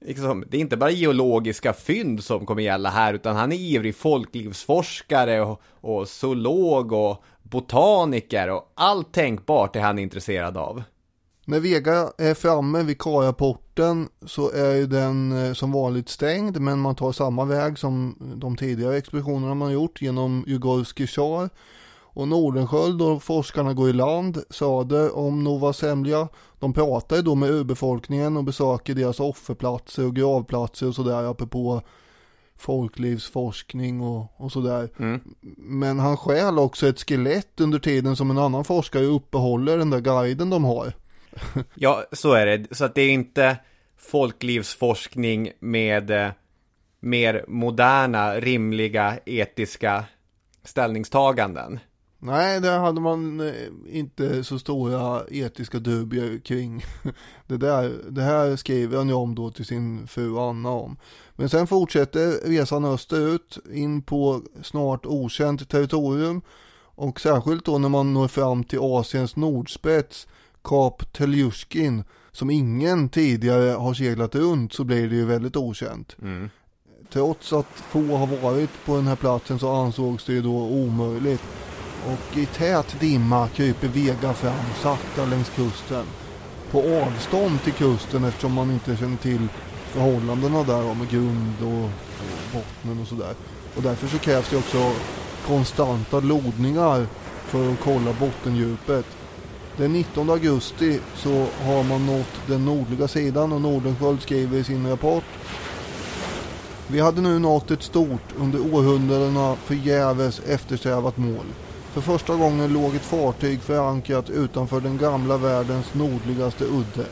liksom, det är inte bara geologiska fynd som kommer gälla här, utan han är ivrig folklivsforskare och, och zoolog och botaniker och allt tänkbart är han intresserad av. När Vega är framme vid Karaporten så är ju den eh, som vanligt stängd men man tar samma väg som de tidigare expeditionerna man gjort genom Jugorski Char. Och Nordenskjöld och forskarna går i land söder om Nova Semlja. De pratar ju då med urbefolkningen och besöker deras offerplatser och gravplatser och sådär apropå folklivsforskning och, och sådär. Mm. Men han stjäl också ett skelett under tiden som en annan forskare uppehåller den där guiden de har. ja, så är det. Så att det är inte folklivsforskning med eh, mer moderna, rimliga, etiska ställningstaganden. Nej, där hade man eh, inte så stora etiska dubier kring det där. Det här skriver han ju om då till sin fru Anna om. Men sen fortsätter resan österut in på snart okänt territorium och särskilt då när man når fram till Asiens nordspets Kap Teljuskin som ingen tidigare har seglat runt så blir det ju väldigt okänt. Mm. Trots att få har varit på den här platsen så ansågs det ju då omöjligt. Och i tät dimma kryper Vega fram sakta längs kusten. På avstånd till kusten eftersom man inte känner till förhållandena där med grund och, bottnen och sådär. Och därför så krävs det också konstanta lodningar för att kolla bottendjupet. Den 19 augusti så har man nått den nordliga sidan och Nordenskjöld skriver i sin rapport Vi hade nu nått ett stort, under århundradena förgäves eftersträvat mål. För första gången låg ett fartyg förankrat utanför den gamla världens nordligaste udde.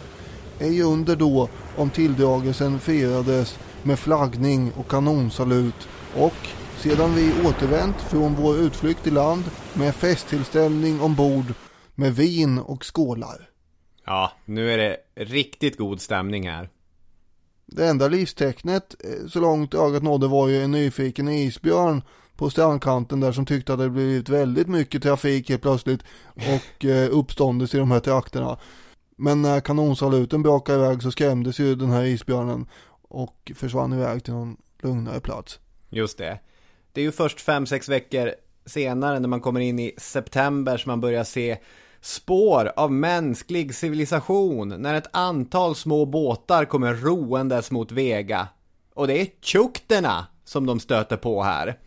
Ej under då om tilldragelsen firades med flaggning och kanonsalut och sedan vi återvänt från vår utflykt i land med festtillställning ombord med vin och skålar. Ja, nu är det riktigt god stämning här. Det enda livstecknet eh, så långt ögat nådde var ju en nyfiken isbjörn på strandkanten där som tyckte att det blivit väldigt mycket trafik helt plötsligt och eh, uppståndelse i de här trakterna. Men när kanonsaluten brakade iväg så skrämdes ju den här isbjörnen och försvann iväg till någon lugnare plats. Just det. Det är ju först fem sex veckor senare när man kommer in i september som man börjar se spår av mänsklig civilisation när ett antal små båtar kommer roendes mot Vega. Och det är tjukterna som de stöter på här.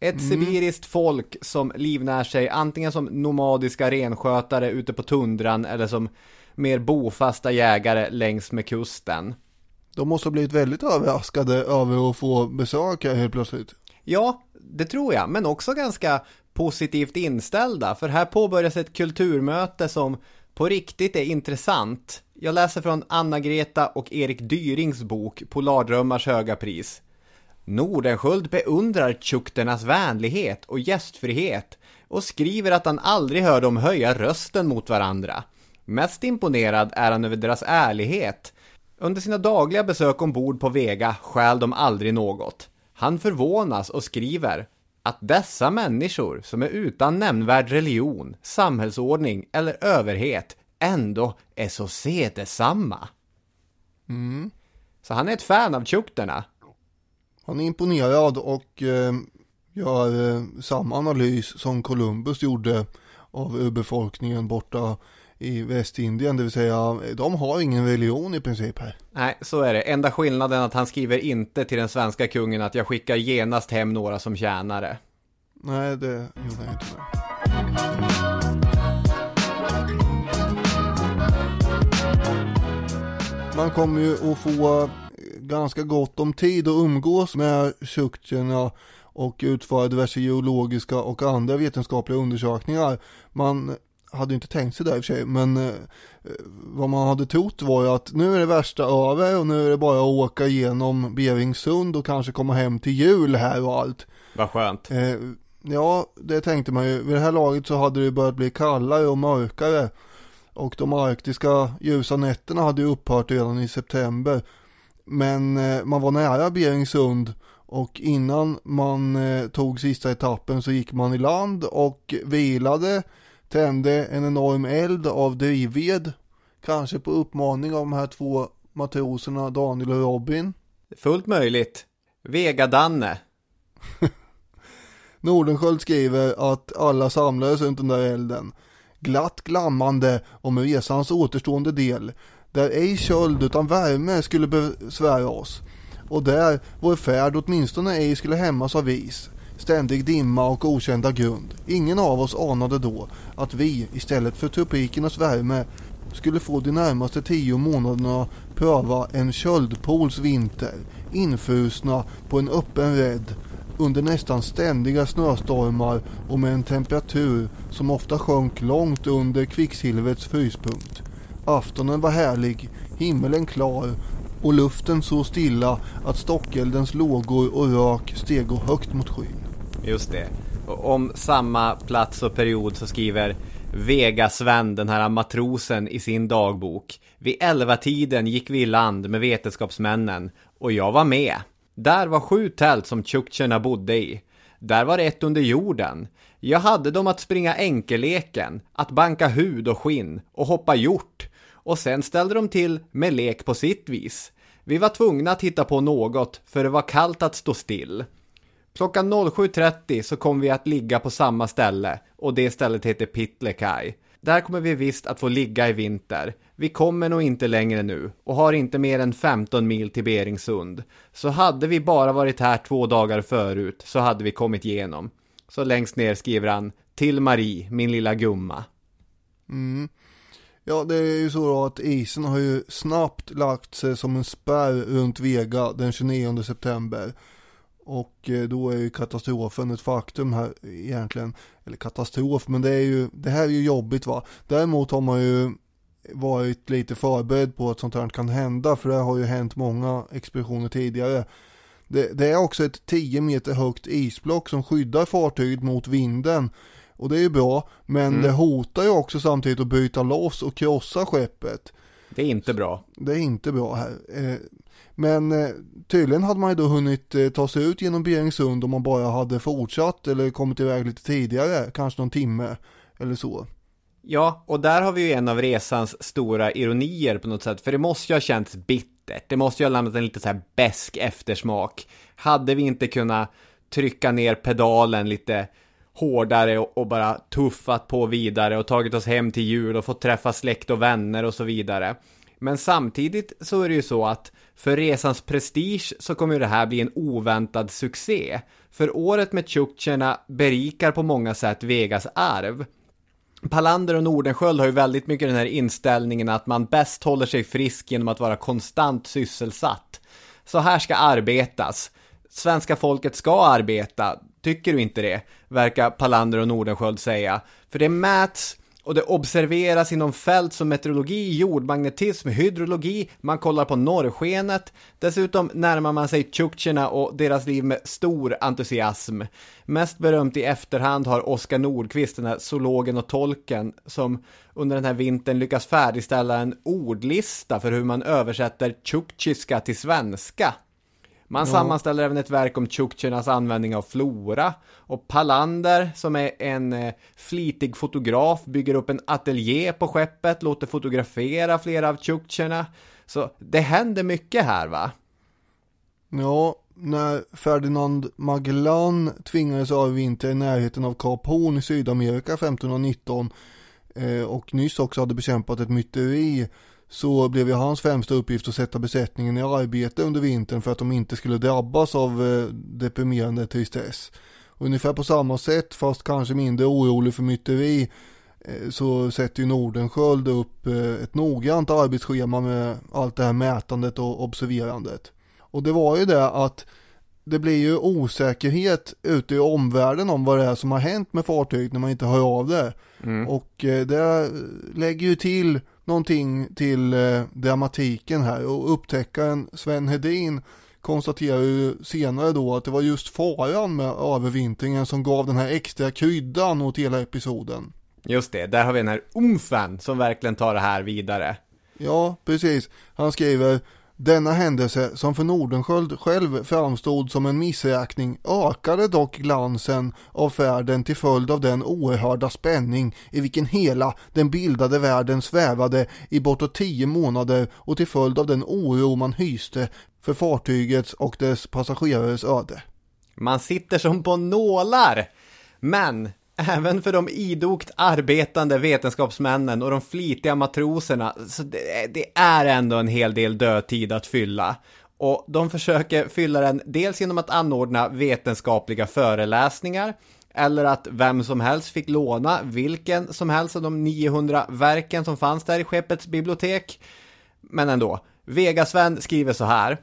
Ett mm. sibiriskt folk som livnär sig antingen som nomadiska renskötare ute på tundran eller som mer bofasta jägare längs med kusten. De måste ha blivit väldigt överraskade över att få besök här helt plötsligt. Ja, det tror jag, men också ganska positivt inställda, för här påbörjas ett kulturmöte som på riktigt är intressant. Jag läser från Anna-Greta och Erik Dyrings bok Polardrömmars höga pris. Nordenskjöld beundrar tjukternas vänlighet och gästfrihet och skriver att han aldrig hör dem höja rösten mot varandra. Mest imponerad är han över deras ärlighet. Under sina dagliga besök ombord på Vega stjäl de aldrig något. Han förvånas och skriver att dessa människor som är utan nämnvärd religion, samhällsordning eller överhet ändå är så sedesamma. Mm. Så han är ett fan av tjukterna. Han är imponerad och eh, gör eh, samma analys som Columbus gjorde av urbefolkningen borta i Västindien, det vill säga de har ingen religion i princip här. Nej, så är det. Enda skillnaden att han skriver inte till den svenska kungen att jag skickar genast hem några som tjänare. Nej, det gjorde han inte. Man kommer ju att få ganska gott om tid att umgås med tjuktjerna och utföra diverse geologiska och andra vetenskapliga undersökningar. Man hade inte tänkt sig det i och för sig, men eh, vad man hade trott var ju att nu är det värsta över och nu är det bara att åka igenom Beringsund och kanske komma hem till jul här och allt. Vad skönt. Eh, ja, det tänkte man ju. Vid det här laget så hade det börjat bli kallare och mörkare. Och de arktiska ljusa nätterna hade ju upphört redan i september. Men eh, man var nära Beringsund och innan man eh, tog sista etappen så gick man i land och vilade, tände en enorm eld av drivved, kanske på uppmaning av de här två matroserna Daniel och Robin. Fullt möjligt. Vega-Danne. Nordenskjöld skriver att alla samlades runt den där elden. Glatt glammande om resans återstående del, där ej köld utan värme skulle besvära oss och där vår färd åtminstone ej skulle hämmas av is, ständig dimma och okända grund. Ingen av oss anade då att vi istället för tropikernas värme skulle få de närmaste tio månaderna pröva en köldpols vinter, infrusna på en öppen rädd under nästan ständiga snöstormar och med en temperatur som ofta sjönk långt under kvicksilvrets fryspunkt. Aftonen var härlig, himmelen klar och luften så stilla att stockeldens lågor och rök steg högt mot skyn. Just det. Och om samma plats och period så skriver Vega-Sven, den här matrosen, i sin dagbok. Vid elva tiden gick vi i land med vetenskapsmännen och jag var med. Där var sju tält som tjuktjerna bodde i. Där var ett under jorden. Jag hade dem att springa enkelleken, att banka hud och skinn och hoppa hjort och sen ställde de till med lek på sitt vis. Vi var tvungna att hitta på något för det var kallt att stå still. Klockan 07.30 så kommer vi att ligga på samma ställe och det stället heter Pitlekai. Där kommer vi visst att få ligga i vinter. Vi kommer nog inte längre nu och har inte mer än 15 mil till Beringsund. Så hade vi bara varit här två dagar förut så hade vi kommit igenom. Så längst ner skriver han till Marie, min lilla gumma. Mm. Ja, det är ju så då att isen har ju snabbt lagt sig som en spärr runt Vega den 29 september. Och eh, då är ju katastrofen ett faktum här egentligen. Eller katastrof, men det är ju, det här är ju jobbigt va. Däremot har man ju varit lite förberedd på att sånt här kan hända, för det har ju hänt många expeditioner tidigare. Det, det är också ett 10 meter högt isblock som skyddar fartyget mot vinden. Och det är ju bra, men mm. det hotar ju också samtidigt att bryta loss och krossa skeppet. Det är inte bra. Det är inte bra här. Eh, men eh, tydligen hade man ju då hunnit eh, ta sig ut genom Beringsund om man bara hade fortsatt eller kommit iväg lite tidigare, kanske någon timme eller så. Ja, och där har vi ju en av resans stora ironier på något sätt, för det måste ju ha känts bittert. Det måste ju ha lämnat en lite så här besk eftersmak. Hade vi inte kunnat trycka ner pedalen lite hårdare och, och, bara tuffat på vidare och tagit oss hem till jul och fått träffa släkt och vänner och så vidare. Men samtidigt så är det ju så att för resans prestige så kommer ju det här bli en oväntad succé. För året med Tjuktjerna berikar på många sätt Vegas arv. Palander och Nordenskjöld har ju väldigt mycket den här inställningen att man bäst håller sig frisk genom att vara konstant sysselsatt. Så här ska arbetas. Svenska folket ska arbeta. Tycker du inte det? Verkar Palander och Nordenskjöld säga. För det mäts och det observeras inom fält som meteorologi, jordmagnetism, hydrologi, man kollar på norrskenet. Dessutom närmar man sig tjuktjerna och deras liv med stor entusiasm. Mest berömt i efterhand har Oskar Nordqvist, den här zoologen och tolken, som under den här vintern lyckas färdigställa en ordlista för hur man översätter tjuktjiska till svenska. Man ja. sammanställer även ett verk om tjuktjernas användning av flora. Och Palander, som är en eh, flitig fotograf, bygger upp en ateljé på skeppet, låter fotografera flera av tjuktjerna. Så det händer mycket här va? Ja, när Ferdinand Magellan tvingades övervintra i närheten av Kap Horn i Sydamerika 1519 eh, och nyss också hade bekämpat ett myteri så blev ju hans främsta uppgift att sätta besättningen i arbete under vintern för att de inte skulle drabbas av eh, deprimerande tristess. Ungefär på samma sätt, fast kanske mindre orolig för myteri, eh, så sätter ju Nordenskjöld upp eh, ett noggrant arbetsschema med allt det här mätandet och observerandet. Och det var ju det att det blir ju osäkerhet ute i omvärlden om vad det är som har hänt med fartyget när man inte hör av det. Mm. Och det lägger ju till någonting till dramatiken här och upptäckaren Sven Hedin konstaterar ju senare då att det var just faran med övervintringen som gav den här extra kryddan åt hela episoden. Just det, där har vi den här umfen som verkligen tar det här vidare. Ja, precis. Han skriver denna händelse, som för Nordenskjöld själv framstod som en missräkning, ökade dock glansen av färden till följd av den oerhörda spänning i vilken hela den bildade världen svävade i bortåt tio månader och till följd av den oro man hyste för fartygets och dess passagerares öde. Man sitter som på nålar! Men även för de idogt arbetande vetenskapsmännen och de flitiga matroserna, så det, det, är ändå en hel del dödtid att fylla. Och de försöker fylla den dels genom att anordna vetenskapliga föreläsningar, eller att vem som helst fick låna vilken som helst av de 900 verken som fanns där i skeppets bibliotek. Men ändå, Vegasven skriver så här.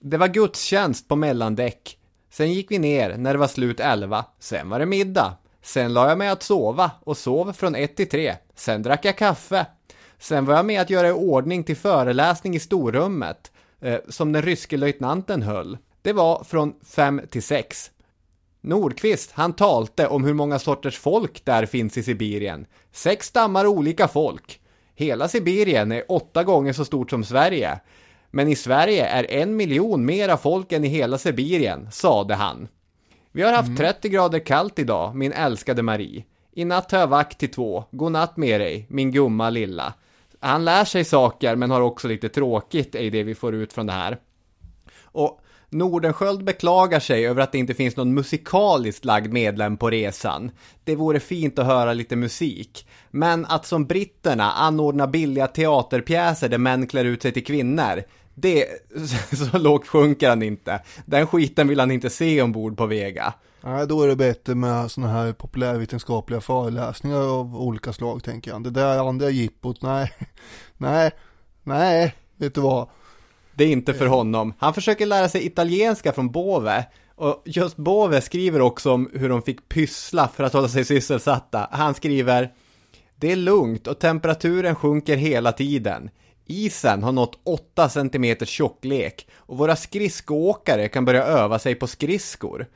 Det var gudstjänst på mellandäck. Sen gick vi ner när det var slut elva. Sen var det middag. Sen la jag mig att sova och sov från ett till tre. Sen drack jag kaffe. Sen var jag med att göra i ordning till föreläsning i storrummet eh, som den ryske löjtnanten höll. Det var från fem till sex. Nordqvist, han talte om hur många sorters folk där finns i Sibirien. Sex stammar olika folk. Hela Sibirien är åtta gånger så stort som Sverige. Men i Sverige är en miljon mera folk än i hela Sibirien, sade han. Vi har haft mm. 30 grader kallt idag, min älskade Marie. I natt tar jag vakt till två. God natt med dig, min gumma lilla. Han lär sig saker, men har också lite tråkigt, är det vi får ut från det här. Och Nordenskjöld beklagar sig över att det inte finns någon musikaliskt lagd medlem på resan. Det vore fint att höra lite musik. Men att som britterna anordna billiga teaterpjäser där män klär ut sig till kvinnor, det, så lågt sjunker han inte. Den skiten vill han inte se ombord på Vega. Nej, då är det bättre med sådana här populärvetenskapliga föreläsningar av olika slag, tänker han. Det där andra jippot, nej, nej, nej, vet du vad? Det är inte för honom. Han försöker lära sig italienska från Bove. Och just Bove skriver också om hur de fick pyssla för att hålla sig sysselsatta. Han skriver Det är lugnt och temperaturen sjunker hela tiden. Isen har nått 8 cm tjocklek och våra skridskoåkare kan börja öva sig på skridskor.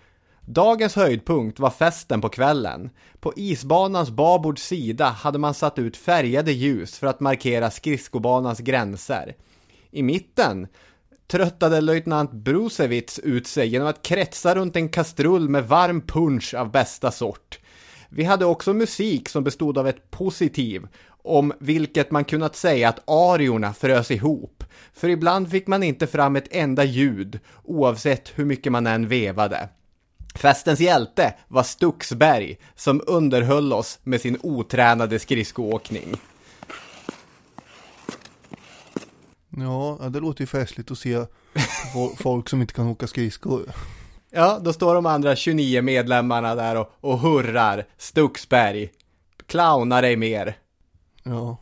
Dagens höjdpunkt var festen på kvällen. På isbanans babords sida hade man satt ut färgade ljus för att markera skridskobanans gränser. I mitten tröttade löjtnant Brusewitz ut sig genom att kretsa runt en kastrull med varm punch av bästa sort. Vi hade också musik som bestod av ett positiv om vilket man kunnat säga att ariorna frös ihop, för ibland fick man inte fram ett enda ljud, oavsett hur mycket man än vevade. Festens hjälte var Stuxberg, som underhöll oss med sin otränade skridskoåkning. Ja, det låter ju festligt att se folk som inte kan åka skridskor. Ja, då står de andra 29 medlemmarna där och, och hurrar. Stuxberg, clowna dig mer. Ja.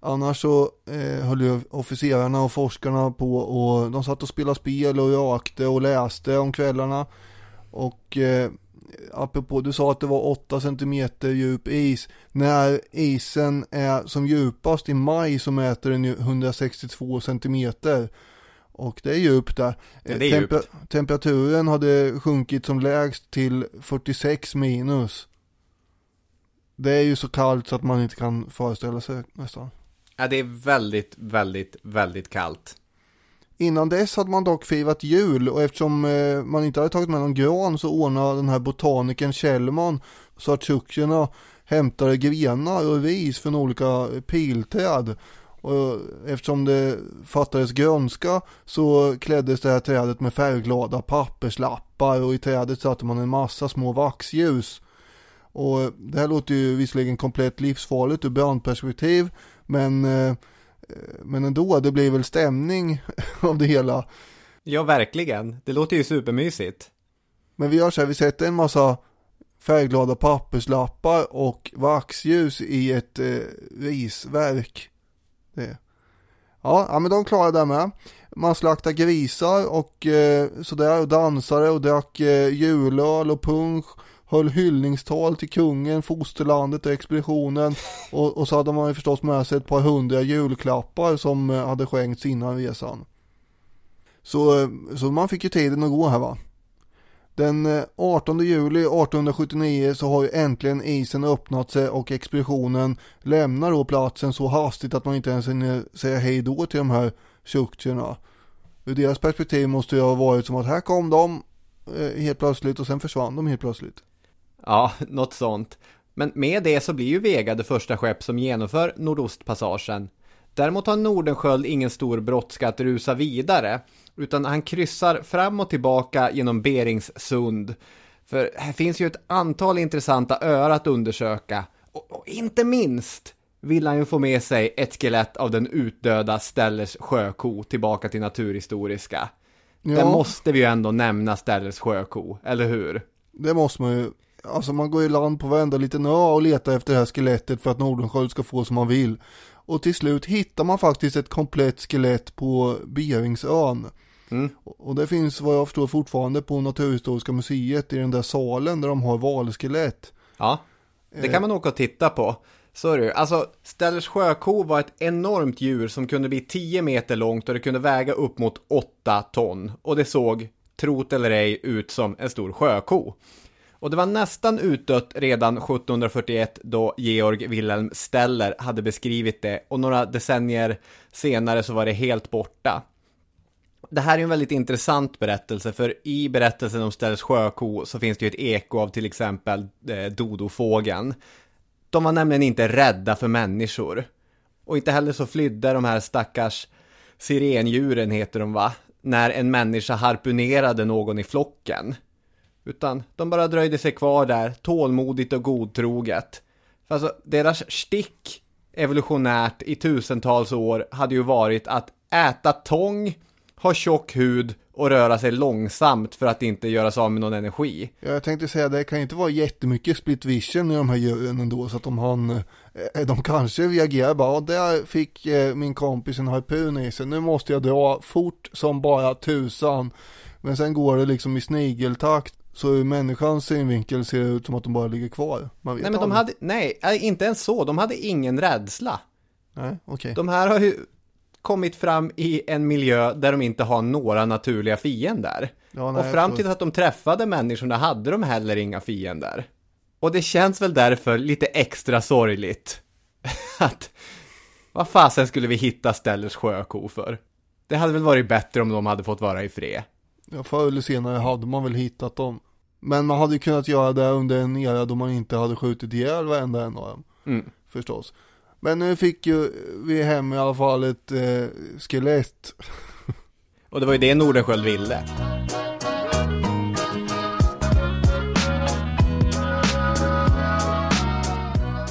Annars så eh, höll ju officerarna och forskarna på och de satt och spelade spel och rökte och läste om kvällarna. Och eh, apropå, du sa att det var 8 cm djup is. När isen är som djupast i maj så mäter den ju 162 cm. Och det är djupt där. Ja, det är Temper djupt. Temperaturen hade sjunkit som lägst till 46 minus. Det är ju så kallt så att man inte kan föreställa sig nästan. Ja, det är väldigt, väldigt, väldigt kallt. Innan dess hade man dock firat jul och eftersom eh, man inte hade tagit med någon gran så ordnade den här botanikern Kjellman så att tjuckerna hämtade grenar och ris från olika pilträd. Och eftersom det fattades grönska så kläddes det här trädet med färgglada papperslappar och i trädet satte man en massa små vaxljus. Och det här låter ju visserligen komplett livsfarligt ur brandperspektiv men eh, men ändå, det blir väl stämning av det hela. Ja, verkligen. Det låter ju supermysigt. Men vi gör så här, vi sätter en massa färgglada papperslappar och vaxljus i ett eh, risverk. Det. Ja, ja, men de klarade det med. Man slaktade grisar och eh, sådär och dansade och drack eh, julöl och punsch. Höll hyllningstal till kungen, fosterlandet och expeditionen. Och, och så hade man ju förstås med sig ett par hundra julklappar som eh, hade skänkts innan resan. Så, eh, så man fick ju tiden att gå här va. Den 18 eh, juli 1879 så har ju äntligen isen öppnat sig och expeditionen lämnar då platsen så hastigt att man inte ens hinner säga hej då till de här tjuktjerna. Ur deras perspektiv måste det ha varit som att här kom de helt plötsligt och sen försvann de helt plötsligt. Ja, något sånt. Men med det så blir ju Vega det första skepp som genomför Nordostpassagen. Däremot har Nordenskjöld ingen stor brådska att rusa vidare, utan han kryssar fram och tillbaka genom Beringssund. För här finns ju ett antal intressanta öar att undersöka, och, och inte minst vill han ju få med sig ett skelett av den utdöda Stellers sjöko tillbaka till Naturhistoriska. Ja. Det måste vi ju ändå nämna Stellers sjöko, eller hur? Det måste man ju. Alltså man går i land på varenda liten ö och letar efter det här skelettet för att Nordenskjöld ska få som man vill. Och till slut hittar man faktiskt ett komplett skelett på Beringsön. Mm. Och det finns vad jag förstår fortfarande på Naturhistoriska museet i den där salen där de har valskelett. Ja, det kan man åka och titta på. Så är det Alltså, Stellers sjöko var ett enormt djur som kunde bli 10 meter långt och det kunde väga upp mot 8 ton. Och det såg, trot eller ej, ut som en stor sjöko. Och det var nästan utdött redan 1741 då Georg Wilhelm Steller hade beskrivit det och några decennier senare så var det helt borta. Det här är en väldigt intressant berättelse för i berättelsen om Stellers sjöko så finns det ju ett eko av till exempel eh, Dodofågeln. De var nämligen inte rädda för människor. Och inte heller så flydde de här stackars sirendjuren heter de va? När en människa harpunerade någon i flocken. Utan de bara dröjde sig kvar där, tålmodigt och godtroget. För alltså, deras stick evolutionärt i tusentals år hade ju varit att äta tång, ha tjock hud och röra sig långsamt för att inte göra sig av med någon energi. Ja, Jag tänkte säga det kan ju inte vara jättemycket split vision i de här djuren ändå så att de har en, eh, de kanske reagerar bara, där fick eh, min kompis en harpun i sig, nu måste jag dra fort som bara tusan. Men sen går det liksom i snigeltakt så ur människans synvinkel ser det ut som att de bara ligger kvar. Man vet nej men de hade, nej, inte ens så, de hade ingen rädsla. Nej. Okay. De här har ju kommit fram i en miljö där de inte har några naturliga fiender. Ja, nej, och fram till att de träffade människorna hade de heller inga fiender. Och det känns väl därför lite extra sorgligt att vad fasen skulle vi hitta Stellers sjöko för? Det hade väl varit bättre om de hade fått vara i fred. Ja, förr eller senare hade man väl hittat dem. Men man hade kunnat göra det under en era då man inte hade skjutit ihjäl varenda en av dem. Mm. Förstås. Men nu fick ju vi hem i alla fall ett eh, skelett. Och det var ju det Nordenskjöld ville.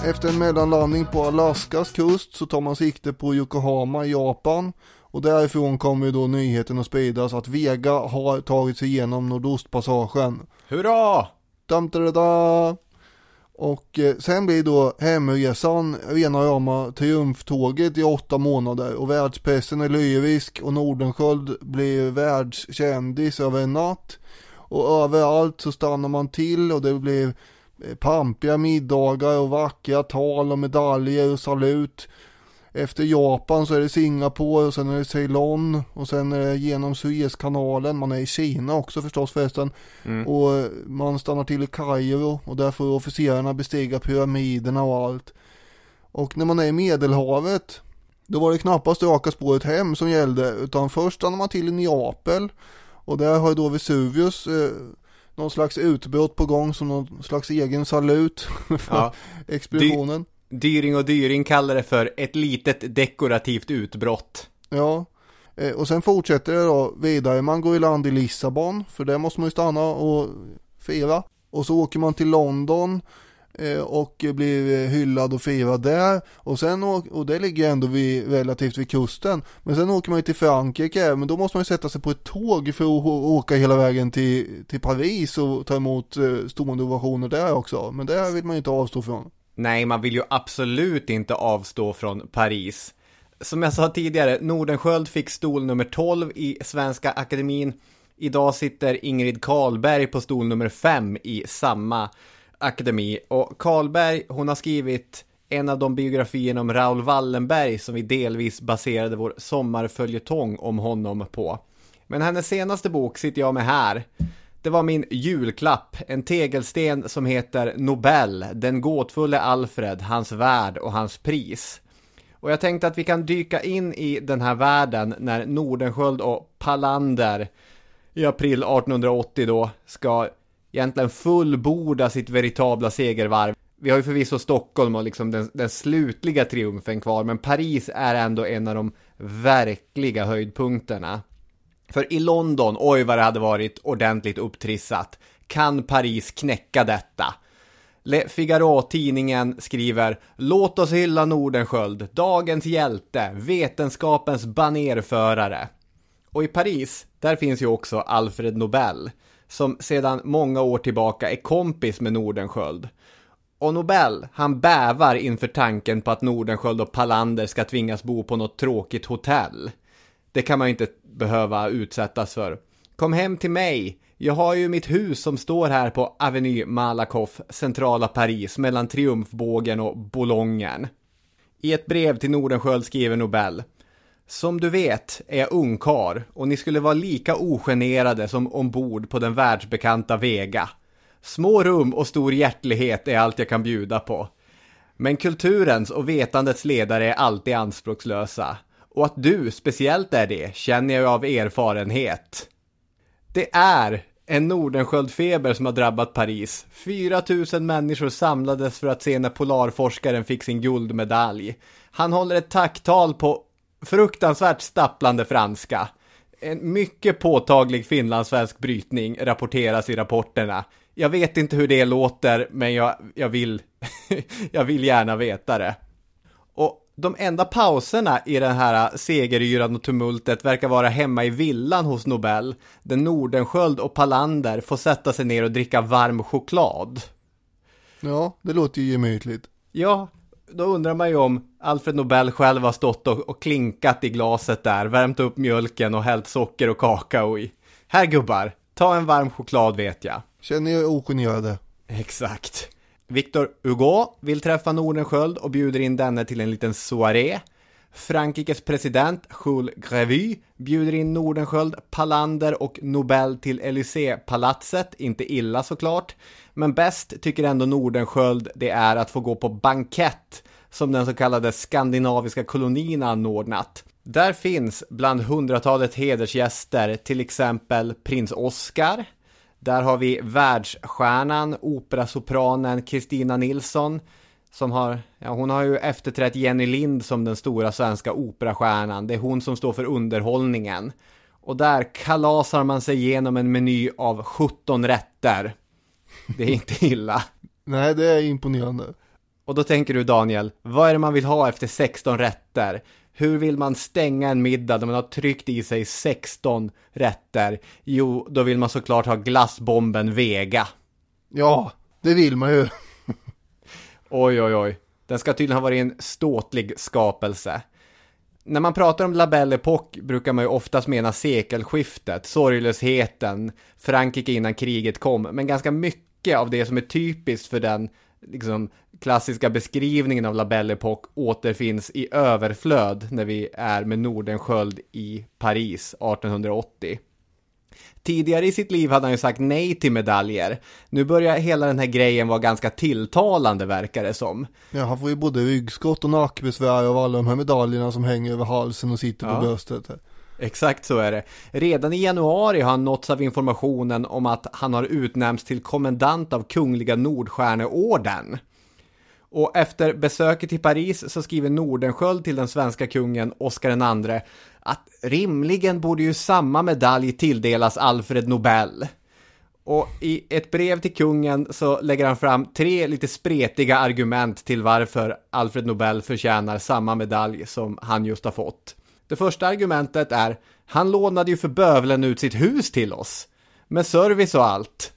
Efter en mellanlandning på Alaskas kust så tar man sikte på Yokohama i Japan. Och därifrån kommer ju då nyheten att spridas att Vega har tagit sig igenom Nordostpassagen. Hurra! Dam, da, da. Och eh, sen blir då hemresan rena rama triumftåget i åtta månader och världspressen är lyrisk och Nordenskjöld blir världskändis över en natt. Och överallt så stannar man till och det blir eh, pampiga middagar och vackra tal och medaljer och salut. Efter Japan så är det Singapore och sen är det Ceylon och sen är det genom Suezkanalen. Man är i Kina också förstås förresten. Mm. Och man stannar till i Kairo och där får officerarna bestiga pyramiderna och allt. Och när man är i Medelhavet då var det knappast raka spåret hem som gällde utan först stannar man till i Neapel och där har då Vesuvius eh, någon slags utbrott på gång som någon slags egen salut för ja. expeditionen. Dyring och Dyring kallar det för ett litet dekorativt utbrott. Ja, eh, och sen fortsätter det då vidare. Man går i land i Lissabon, för där måste man ju stanna och fira. Och så åker man till London eh, och blir hyllad och firad där. Och, sen, och det ligger ändå vid, relativt vid kusten. Men sen åker man ju till Frankrike, men då måste man ju sätta sig på ett tåg för att åka hela vägen till, till Paris och ta emot eh, stående ovationer där också. Men det vill man ju inte avstå från. Nej, man vill ju absolut inte avstå från Paris. Som jag sa tidigare, Nordenskjöld fick stol nummer 12 i Svenska Akademin. Idag sitter Ingrid Karlberg på stol nummer 5 i samma akademi. Och Karlberg, hon har skrivit en av de biografierna om Raoul Wallenberg som vi delvis baserade vår sommarföljetong om honom på. Men hennes senaste bok sitter jag med här. Det var min julklapp, en tegelsten som heter Nobel, den gåtfulle Alfred, hans värld och hans pris. Och jag tänkte att vi kan dyka in i den här världen när Nordenskjöld och Palander i april 1880 då ska egentligen fullborda sitt veritabla segervarv. Vi har ju förvisso Stockholm och liksom den, den slutliga triumfen kvar, men Paris är ändå en av de verkliga höjdpunkterna. För i London, oj vad det hade varit ordentligt upptrissat. Kan Paris knäcka detta? Le Figaro-tidningen skriver Låt oss hylla Nordenskjöld, dagens hjälte, vetenskapens banerförare. Och i Paris, där finns ju också Alfred Nobel, som sedan många år tillbaka är kompis med Nordenskjöld. Och Nobel, han bävar inför tanken på att Nordenskjöld och Palander ska tvingas bo på något tråkigt hotell. Det kan man ju inte behöva utsättas för. Kom hem till mig, jag har ju mitt hus som står här på Avenue Malakoff, centrala Paris, mellan Triumfbågen och Boulognen. I ett brev till Nordenskjöld skriver Nobel som du vet är jag ungkar och ni skulle vara lika ogenerade som ombord på den världsbekanta Vega. Små rum och stor hjärtlighet är allt jag kan bjuda på. Men kulturens och vetandets ledare är alltid anspråkslösa. Och att du speciellt är det känner jag av erfarenhet. Det är en Nordenskjöldfeber som har drabbat Paris. 4000 människor samlades för att se när polarforskaren fick sin guldmedalj. Han håller ett tacktal på fruktansvärt stapplande franska. En mycket påtaglig finlandssvensk brytning rapporteras i rapporterna. Jag vet inte hur det låter, men jag, jag, vill, jag vill gärna veta det. Och de enda pauserna i den här segeryran och tumultet verkar vara hemma i villan hos Nobel, där Nordenskjöld och Palander får sätta sig ner och dricka varm choklad. Ja, det låter ju gemytligt. Ja, då undrar man ju om Alfred Nobel själv har stått och, och, klinkat i glaset där, värmt upp mjölken och hällt socker och kakao i. Här gubbar, ta en varm choklad vet jag. Känner er ogenerade. Exakt. Victor Hugo vill träffa Nordenskjöld och bjuder in denne till en liten soaré. Frankrikes president Jules Grévy bjuder in Nordenskjöld, Palander och Nobel till Élysée-palatset, inte illa såklart. Men bäst tycker ändå Nordenskjöld det är att få gå på bankett som den så kallade skandinaviska kolonin anordnat. Där finns bland hundratalet hedersgäster till exempel prins Oscar. Där har vi världsstjärnan, operasopranen Kristina Nilsson som har, ja hon har ju efterträtt Jenny Lind som den stora svenska operastjärnan. Det är hon som står för underhållningen. Och där kalasar man sig igenom en meny av 17 rätter. Det är inte illa. Nej, det är imponerande. Och då tänker du Daniel, vad är det man vill ha efter 16 rätter? Hur vill man stänga en middag där man har tryckt i sig 16 rätter? Jo, då vill man såklart ha glassbomben Vega. Ja, det vill man ju. oj, oj, oj. Den ska tydligen ha varit en ståtlig skapelse. När man pratar om La Belle Époque brukar man ju oftast mena sekelskiftet, sorglösheten, Frankrike innan kriget kom, men ganska mycket av det som är typiskt för den liksom, klassiska beskrivningen av La Belle Époque återfinns i överflöd när vi är med Nordenskjöld i Paris 1880. Tidigare i sitt liv hade han ju sagt nej till medaljer. Nu börjar hela den här grejen vara ganska tilltalande verkar det som. Ja, han får ju både ryggskott och nackbesvär av alla de här medaljerna som hänger över halsen och sitter ja. på bröstet. Exakt så är det. Redan i januari har han nåtts av informationen om att han har utnämnts till kommendant av Kungliga Nordstjärneorden. Och efter besöket i Paris så skriver Nordenskjöld till den svenska kungen Oscar II att rimligen borde ju samma medalj tilldelas Alfred Nobel. Och i ett brev till kungen så lägger han fram tre lite spretiga argument till varför Alfred Nobel förtjänar samma medalj som han just har fått. Det första argumentet är, han lånade ju för bövlen ut sitt hus till oss. Med service och allt.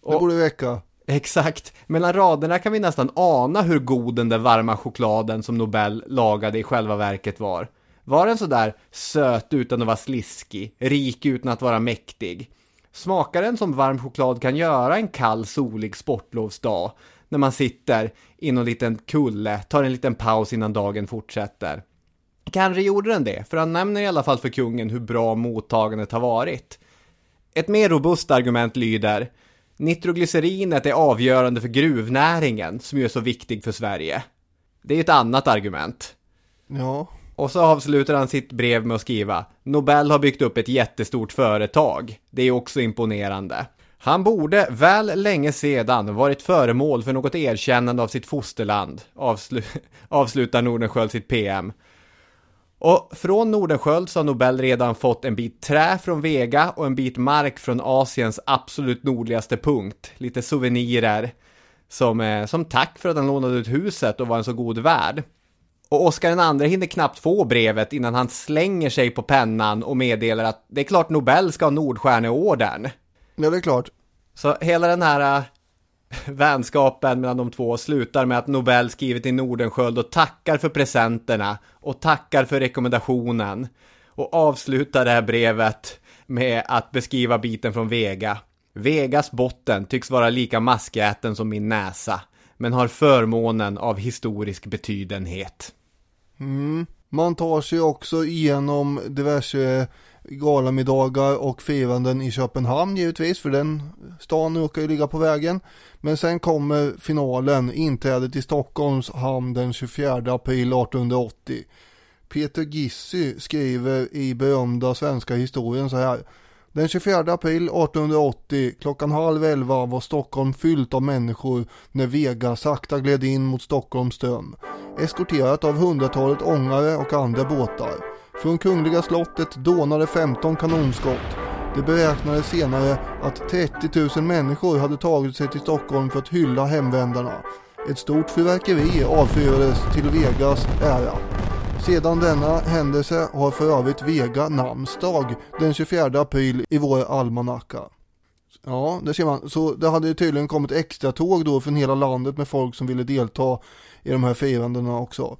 Och, det borde räcka. Exakt. Mellan raderna kan vi nästan ana hur god den där varma chokladen som Nobel lagade i själva verket var. Var den sådär söt utan att vara sliskig, rik utan att vara mäktig? Smakar den som varm choklad kan göra en kall solig sportlovsdag när man sitter i någon liten kulle, tar en liten paus innan dagen fortsätter? Kanske gjorde den det, för han nämner i alla fall för kungen hur bra mottagandet har varit. Ett mer robust argument lyder Nitroglycerinet är avgörande för gruvnäringen som ju är så viktig för Sverige. Det är ett annat argument. Ja. Och så avslutar han sitt brev med att skriva Nobel har byggt upp ett jättestort företag. Det är också imponerande. Han borde väl länge sedan varit föremål för något erkännande av sitt fosterland, avslu avslutar Nordenskjöld sitt PM. Och från Nordenskjöld så har Nobel redan fått en bit trä från Vega och en bit mark från Asiens absolut nordligaste punkt. Lite souvenirer som, eh, som tack för att han lånade ut huset och var en så god värd. Och Oscar andra hinner knappt få brevet innan han slänger sig på pennan och meddelar att det är klart Nobel ska ha Nordstjärneorden. Ja, det är klart. Så hela den här vänskapen mellan de två slutar med att Nobel skriver till Nordenskjöld och tackar för presenterna och tackar för rekommendationen och avslutar det här brevet med att beskriva biten från Vega. Vegas botten tycks vara lika maskäten som min näsa, men har förmånen av historisk betydenhet. Mm. Man tar sig också igenom diverse galamiddagar och firanden i Köpenhamn givetvis, för den stan råkar ju ligga på vägen. Men sen kommer finalen, inträdet i Stockholms hamn den 24 april 1880. Peter Gissy skriver i berömda svenska historien så här. Den 24 april 1880 klockan halv elva var Stockholm fyllt av människor när Vega sakta gled in mot Stockholms ström. Eskorterat av hundratalet ångare och andra båtar. Från Kungliga slottet dånade 15 kanonskott. Det beräknades senare att 30 000 människor hade tagit sig till Stockholm för att hylla hemvändarna. Ett stort fyrverkeri avfyrades till Vegas ära. Sedan denna händelse har för övrigt Vega namnsdag den 24 april i vår almanacka. Ja, det ser man. Så det hade tydligen kommit extra tåg då från hela landet med folk som ville delta i de här firandena också.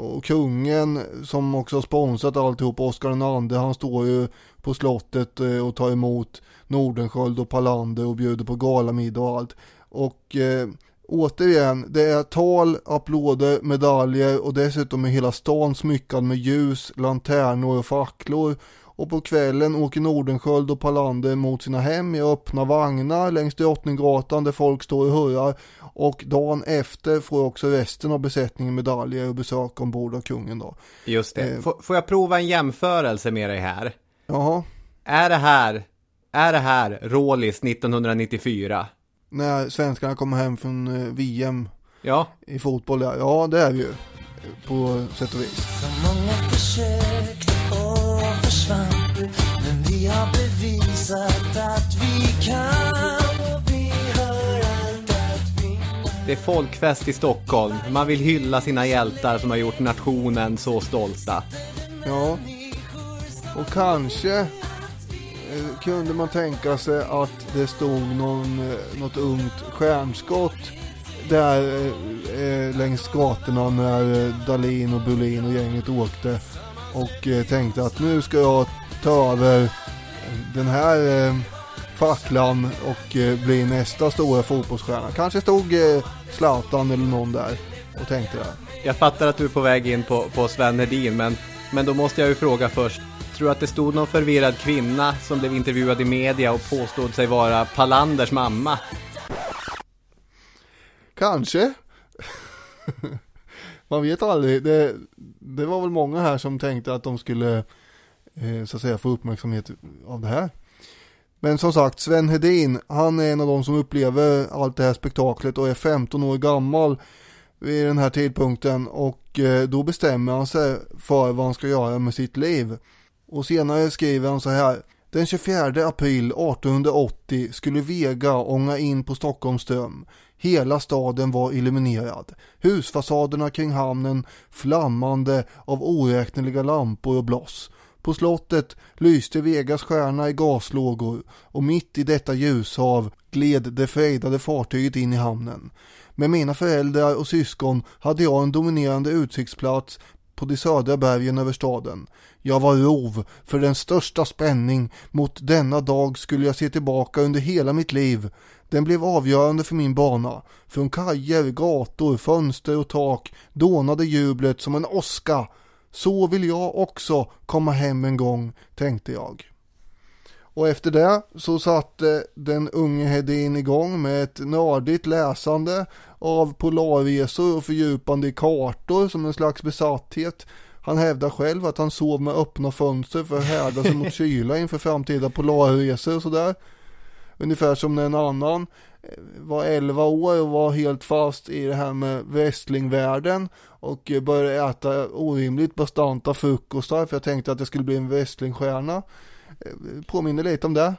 Och kungen som också har sponsrat alltihop, Oscar II, han står ju på slottet eh, och tar emot Nordenskjöld och Palander och bjuder på galamiddag och allt. Och eh, återigen, det är tal, applåder, medaljer och dessutom är hela stan smyckad med ljus, lanternor och facklor. Och på kvällen åker Nordenskjöld och Palander mot sina hem i öppna vagnar längs Drottninggatan där folk står och hurrar. Och dagen efter får också resten av besättningen medaljer och besök ombord av kungen då. Just det. Eh, får jag prova en jämförelse med dig här? Jaha. Är det här, är det här Rålis 1994? När svenskarna kommer hem från eh, VM ja. i fotboll, ja. ja det är vi ju. På sätt och vis. Försvann Men vi har bevisat att vi kan Det är folkfest i Stockholm. Man vill hylla sina hjältar som har gjort nationen så stolta. Ja, och kanske eh, kunde man tänka sig att det stod någon, eh, något ungt stjärnskott där eh, eh längs gatorna när Dalin och Bulin och gänget åkte och eh, tänkte att nu ska jag ta över den här eh, facklan och eh, bli nästa stora fotbollsstjärna. Kanske stod eh, Zlatan eller någon där och tänkte det. Jag fattar att du är på väg in på, på Sven Hedin, men, men då måste jag ju fråga först. Tror du att det stod någon förvirrad kvinna som blev intervjuad i media och påstod sig vara Palanders mamma? Kanske. Man vet aldrig. Det, det var väl många här som tänkte att de skulle eh, så att säga få uppmärksamhet av det här. Men som sagt, Sven Hedin, han är en av de som upplever allt det här spektaklet och är 15 år gammal vid den här tidpunkten och eh, då bestämmer han sig för vad han ska göra med sitt liv. Och senare skriver han så här. Den 24 april 1880 skulle Vega ånga in på Stockholms ström. Hela staden var illuminerad. Husfasaderna kring hamnen flammande av oräkneliga lampor och bloss. På slottet lyste Vegas stjärna i gaslågor och mitt i detta ljushav gled det frejdade fartyget in i hamnen. Med mina föräldrar och syskon hade jag en dominerande utsiktsplats på de södra bergen över staden. Jag var rov för den största spänning. Mot denna dag skulle jag se tillbaka under hela mitt liv. Den blev avgörande för min bana. Från kajer, gator, fönster och tak dånade jublet som en åska. Så vill jag också komma hem en gång, tänkte jag. Och efter det så satte den unge Hedin igång med ett nördigt läsande av polarresor och fördjupande i kartor som en slags besatthet. Han hävdar själv att han sov med öppna fönster för att härda sig mot kyla inför framtida polarresor och sådär. Ungefär som när en annan eh, var 11 år och var helt fast i det här med wrestlingvärlden och började äta orimligt bastanta frukostar för jag tänkte att jag skulle bli en wrestlingstjärna. Eh, påminner lite om det.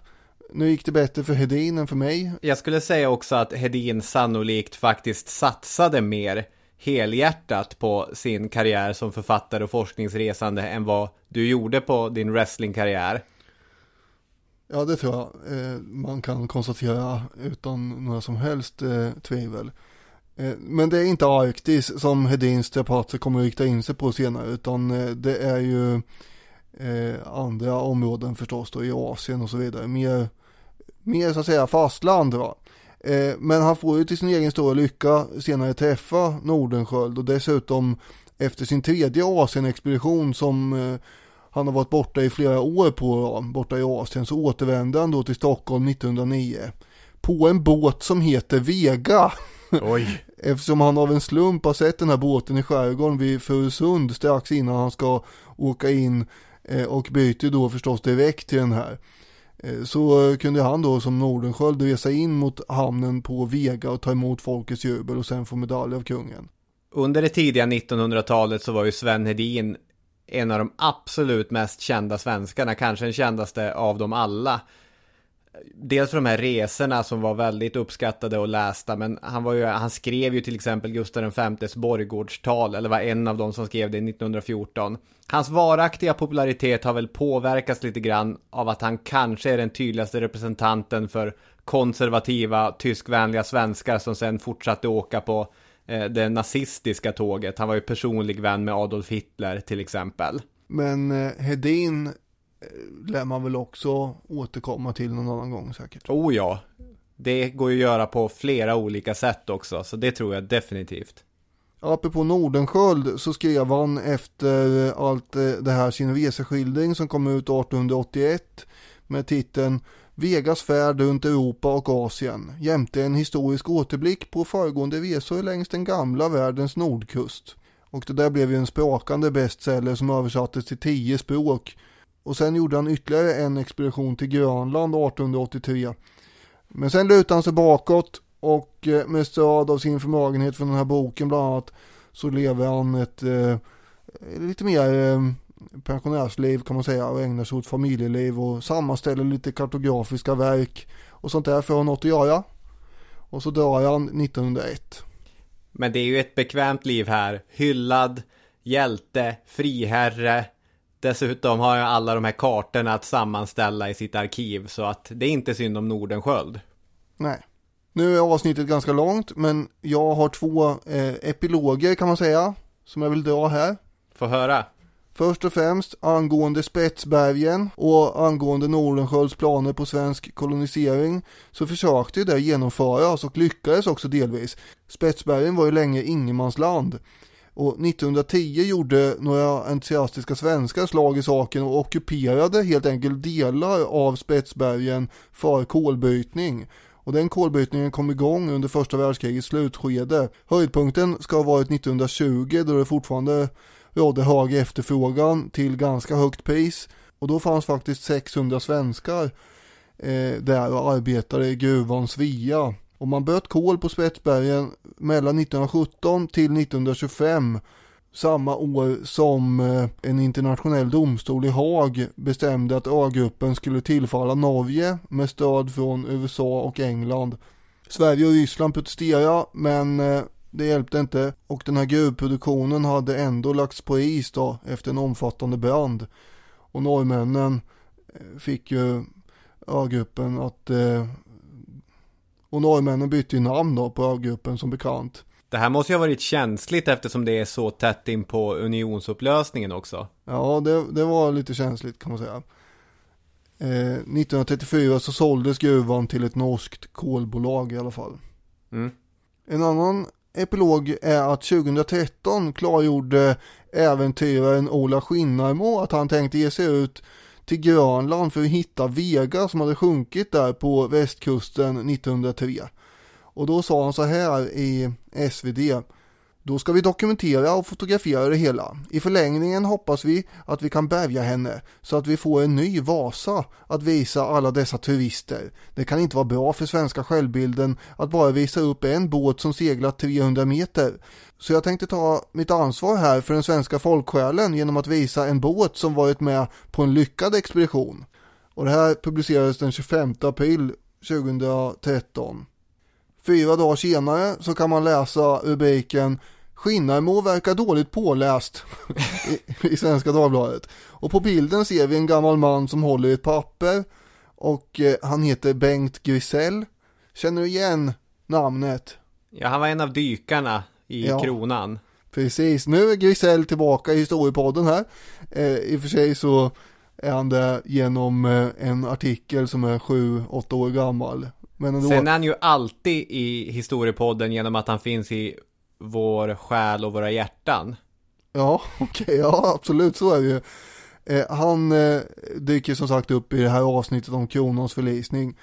Nu gick det bättre för Hedin än för mig. Jag skulle säga också att Hedin sannolikt faktiskt satsade mer helhjärtat på sin karriär som författare och forskningsresande än vad du gjorde på din wrestlingkarriär. Ja, det tror jag eh, man kan konstatera utan några som helst eh, tvivel. Eh, men det är inte Arktis som Hedins terapeuter kommer att rikta in sig på senare, utan eh, det är ju eh, andra områden förstås då i Asien och så vidare. Mer, mer så att säga fastland va. Eh, men han får ju till sin egen stora lycka senare träffa Nordenskjöld och dessutom efter sin tredje Asien-expedition som eh, han har varit borta i flera år på, borta i Asien, så återvände han då till Stockholm 1909 på en båt som heter Vega. Oj. Eftersom han av en slump har sett den här båten i skärgården vid Furusund strax innan han ska åka in eh, och byter då förstås direkt till den här. Eh, så kunde han då som Nordenskjöld resa in mot hamnen på Vega och ta emot folkets jubel och sen få medalj av kungen. Under det tidiga 1900-talet så var ju Sven Hedin en av de absolut mest kända svenskarna, kanske den kändaste av dem alla. Dels för de här resorna som var väldigt uppskattade och lästa, men han, var ju, han skrev ju till exempel Gustav Vs borggårdstal, eller var en av dem som skrev det 1914. Hans varaktiga popularitet har väl påverkats lite grann av att han kanske är den tydligaste representanten för konservativa, tyskvänliga svenskar som sen fortsatte åka på det nazistiska tåget. Han var ju personlig vän med Adolf Hitler till exempel. Men eh, Hedin eh, lär man väl också återkomma till någon annan gång säkert. Oh ja, det går ju att göra på flera olika sätt också, så det tror jag definitivt. Apropå Nordenskjöld så skrev han efter allt eh, det här sin reseskildring som kom ut 1881 med titeln Vegas färd runt Europa och Asien jämte en historisk återblick på föregående resor längs den gamla världens nordkust. Och det där blev ju en sprakande bestseller som översattes till tio språk. Och sen gjorde han ytterligare en expedition till Grönland 1883. Men sen lutade han sig bakåt och eh, med stöd av sin förmögenhet från den här boken bland annat så lever han ett eh, lite mer eh, pensionärsliv kan man säga och ägnar sig åt familjeliv och sammanställer lite kartografiska verk och sånt där för att ha något att göra. Och så drar han 1901. Men det är ju ett bekvämt liv här. Hyllad, hjälte, friherre. Dessutom har jag alla de här kartorna att sammanställa i sitt arkiv så att det är inte synd om Nordenskjöld. Nej. Nu är avsnittet ganska långt men jag har två eh, epiloger kan man säga som jag vill dra här. Få höra. Först och främst angående Spetsbergen och angående Nordenskölds planer på svensk kolonisering så försökte ju det genomföras och lyckades också delvis. Spetsbergen var ju länge ingenmansland och 1910 gjorde några entusiastiska svenskar slag i saken och ockuperade helt enkelt delar av Spetsbergen för kolbrytning. Och den kolbrytningen kom igång under första världskrigets slutskede. Höjdpunkten ska ha varit 1920 då det fortfarande rådde hög efterfrågan till ganska högt pris. Och då fanns faktiskt 600 svenskar eh, där och arbetade i gruvan Svea. Och man böt kol på Spetsbergen mellan 1917 till 1925 samma år som eh, en internationell domstol i Haag bestämde att ögruppen skulle tillfalla Norge med stöd från USA och England. Sverige och Ryssland protesterade men eh, det hjälpte inte och den här gruvproduktionen hade ändå lagts på is då efter en omfattande brand. Och norrmännen eh, fick ju ögruppen att och norrmännen bytte ju namn då på ögruppen som bekant. Det här måste ju ha varit känsligt eftersom det är så tätt in på unionsupplösningen också. Ja, det, det var lite känsligt kan man säga. Eh, 1934 så såldes gruvan till ett norskt kolbolag i alla fall. Mm. En annan epilog är att 2013 klargjorde äventyraren Ola Skinnarmo att han tänkte ge sig ut till Grönland för att hitta Vega som hade sjunkit där på västkusten 1903. Och då sa han så här i SvD. Då ska vi dokumentera och fotografera det hela. I förlängningen hoppas vi att vi kan bärga henne så att vi får en ny Vasa att visa alla dessa turister. Det kan inte vara bra för svenska självbilden att bara visa upp en båt som seglat 300 meter. Så jag tänkte ta mitt ansvar här för den svenska folksjälen genom att visa en båt som varit med på en lyckad expedition. Och det här publicerades den 25 april 2013. Fyra dagar senare så kan man läsa rubriken Skinnarmo verkar dåligt påläst i, i Svenska Dagbladet. Och på bilden ser vi en gammal man som håller ett papper och eh, han heter Bengt Grisell. Känner du igen namnet? Ja, han var en av dykarna i ja, Kronan. Precis, nu är Grisell tillbaka i historiepodden här. Eh, I och för sig så är han det genom eh, en artikel som är sju, åtta år gammal. Men ändå... Sen är han ju alltid i historiepodden genom att han finns i vår själ och våra hjärtan. Ja, okej, okay, ja absolut så är det ju. Eh, han eh, dyker som sagt upp i det här avsnittet om kronans förlisning.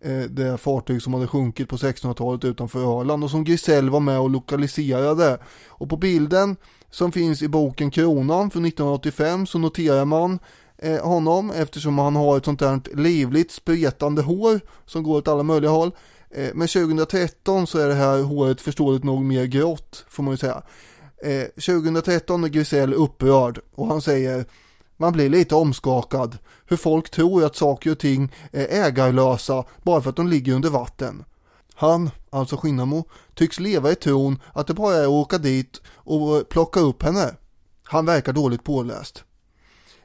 Eh, det fartyg som hade sjunkit på 1600-talet utanför Öland och som Grisell var med och lokaliserade. Och på bilden som finns i boken Kronan från 1985 så noterar man eh, honom eftersom han har ett sånt där livligt spretande hår som går åt alla möjliga håll. Eh, men 2013 så är det här håret förståeligt nog mer grått får man ju säga. Eh, 2013 är Grisell upprörd och han säger man blir lite omskakad hur folk tror att saker och ting är ägarlösa bara för att de ligger under vatten. Han, alltså Skinnamo, tycks leva i tron att det bara är att åka dit och plocka upp henne. Han verkar dåligt påläst.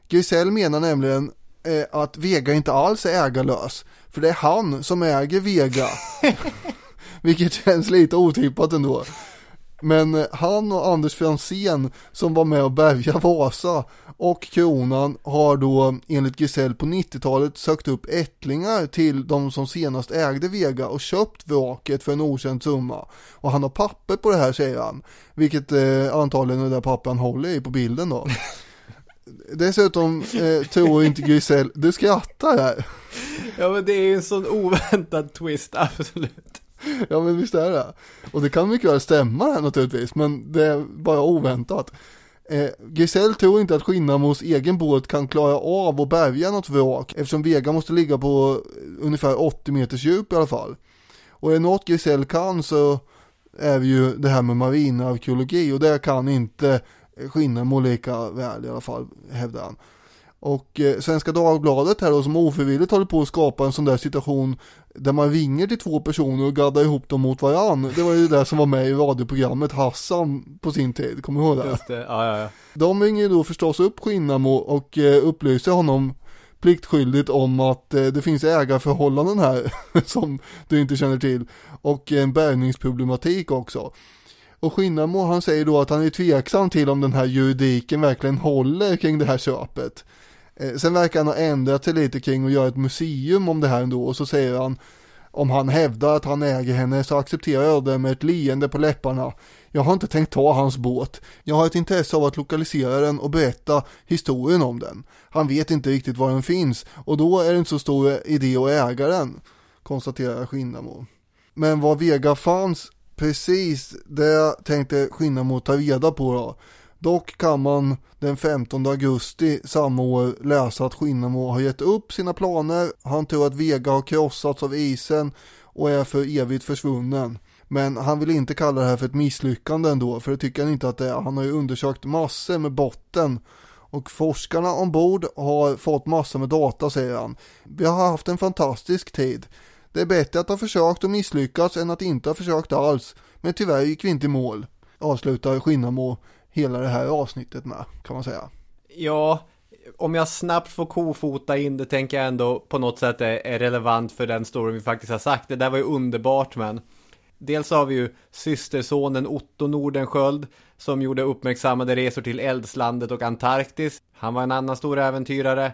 Grisell menar nämligen eh, att Vega inte alls är ägarlös. För det är han som äger Vega. Vilket känns lite otippat ändå. Men eh, han och Anders Franzén som var med och bärga Vasa och kronan har då enligt Gisell på 90-talet sökt upp ättlingar till de som senast ägde Vega och köpt vraket för en okänd summa. Och han har papper på det här säger han. Vilket eh, antagligen är det där papper han håller i på bilden då. Dessutom eh, tror inte Grisell, du skrattar här. Ja men det är en sån oväntad twist, absolut. Ja men visst är det. Och det kan mycket väl stämma här naturligtvis, men det är bara oväntat. Eh, Grisell tror inte att Skinnamos egen båt kan klara av att bärga något vrak eftersom Vega måste ligga på ungefär 80 meters djup i alla fall. Och är det något Grisell kan så är det ju det här med marinarkeologi och det kan inte Skinnamo lika väl i alla fall, hävdar han. Och eh, Svenska Dagbladet här då som ofrivilligt håller på att skapa en sån där situation där man ringer till två personer och gaddar ihop dem mot varann. Det var ju det som var med i radioprogrammet Hassan på sin tid, kommer du ihåg det? Just det, ja ja ja. De ringer ju då förstås upp Skinnamo och eh, upplyser honom pliktskyldigt om att eh, det finns ägarförhållanden här som du inte känner till och en bärgningsproblematik också. Och Skinnamo han säger då att han är tveksam till om den här juridiken verkligen håller kring det här köpet. Eh, sen verkar han ha ändrat sig lite kring att göra ett museum om det här ändå och så säger han om han hävdar att han äger henne så accepterar jag det med ett leende på läpparna. Jag har inte tänkt ta hans båt. Jag har ett intresse av att lokalisera den och berätta historien om den. Han vet inte riktigt var den finns och då är det inte så stor idé att äga den, konstaterar Skinnamo. Men var Vega fanns Precis, det tänkte Skinnamo ta reda på då. Dock kan man den 15 augusti samma år läsa att Skinnamo har gett upp sina planer. Han tror att Vega har krossats av isen och är för evigt försvunnen. Men han vill inte kalla det här för ett misslyckande ändå, för det tycker han inte att det är. Han har ju undersökt massor med botten och forskarna ombord har fått massor med data säger han. Vi har haft en fantastisk tid. Det är bättre att ha försökt och misslyckats än att inte ha försökt alls. Men tyvärr gick vi inte i mål. Avslutar Skinnamo hela det här avsnittet med, kan man säga. Ja, om jag snabbt får kofota in det tänker jag ändå på något sätt är relevant för den story vi faktiskt har sagt. Det där var ju underbart men Dels har vi ju systersonen Otto Nordenskjöld som gjorde uppmärksammade resor till Eldslandet och Antarktis. Han var en annan stor äventyrare.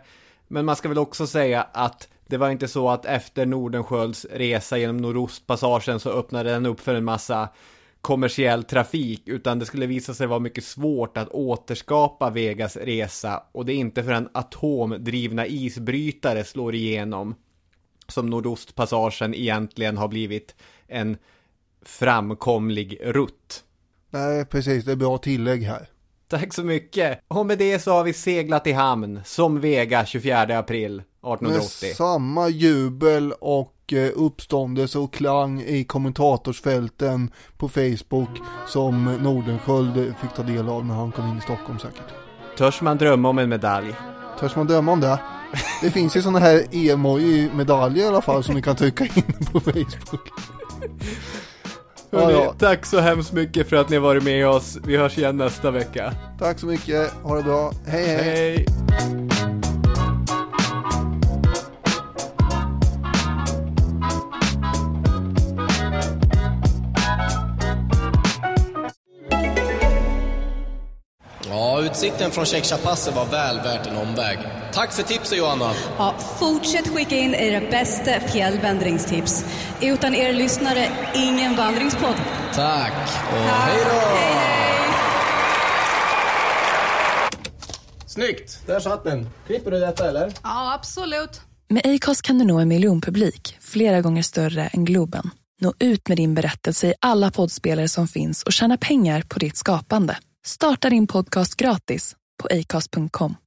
Men man ska väl också säga att det var inte så att efter Nordenskjölds resa genom Nordostpassagen så öppnade den upp för en massa kommersiell trafik utan det skulle visa sig vara mycket svårt att återskapa Vegas resa och det är inte förrän atomdrivna isbrytare slår igenom som Nordostpassagen egentligen har blivit en framkomlig rutt. Nej, precis. Det är bra tillägg här. Tack så mycket. Och med det så har vi seglat i hamn som Vega 24 april 1880. Med samma jubel och eh, uppståndelse och klang i kommentatorsfälten på Facebook som Nordenskjöld fick ta del av när han kom in i Stockholm säkert. Törs man drömma om en medalj? Törs man drömma om det? Det finns ju sådana här emoji-medaljer i alla fall som ni kan trycka in på Facebook. Hörrni, ja, ja. Tack så hemskt mycket för att ni har varit med oss. Vi hörs igen nästa vecka. Tack så mycket. Ha det bra. hej. hej. hej. Ja, utsikten från Checkchapasset var väl värt en omväg. Tack för tipset Johanna. Ja, fortsätt skicka in era bästa fjällvandringstips. Utan er lyssnare, ingen vandringspodd. Tack och hej då! Hej, hej. Snyggt! Där satt den. Klipper du detta eller? Ja, absolut. Med Acast kan du nå en miljonpublik, flera gånger större än Globen. Nå ut med din berättelse i alla poddspelare som finns och tjäna pengar på ditt skapande. Starta din podcast gratis på acast.com.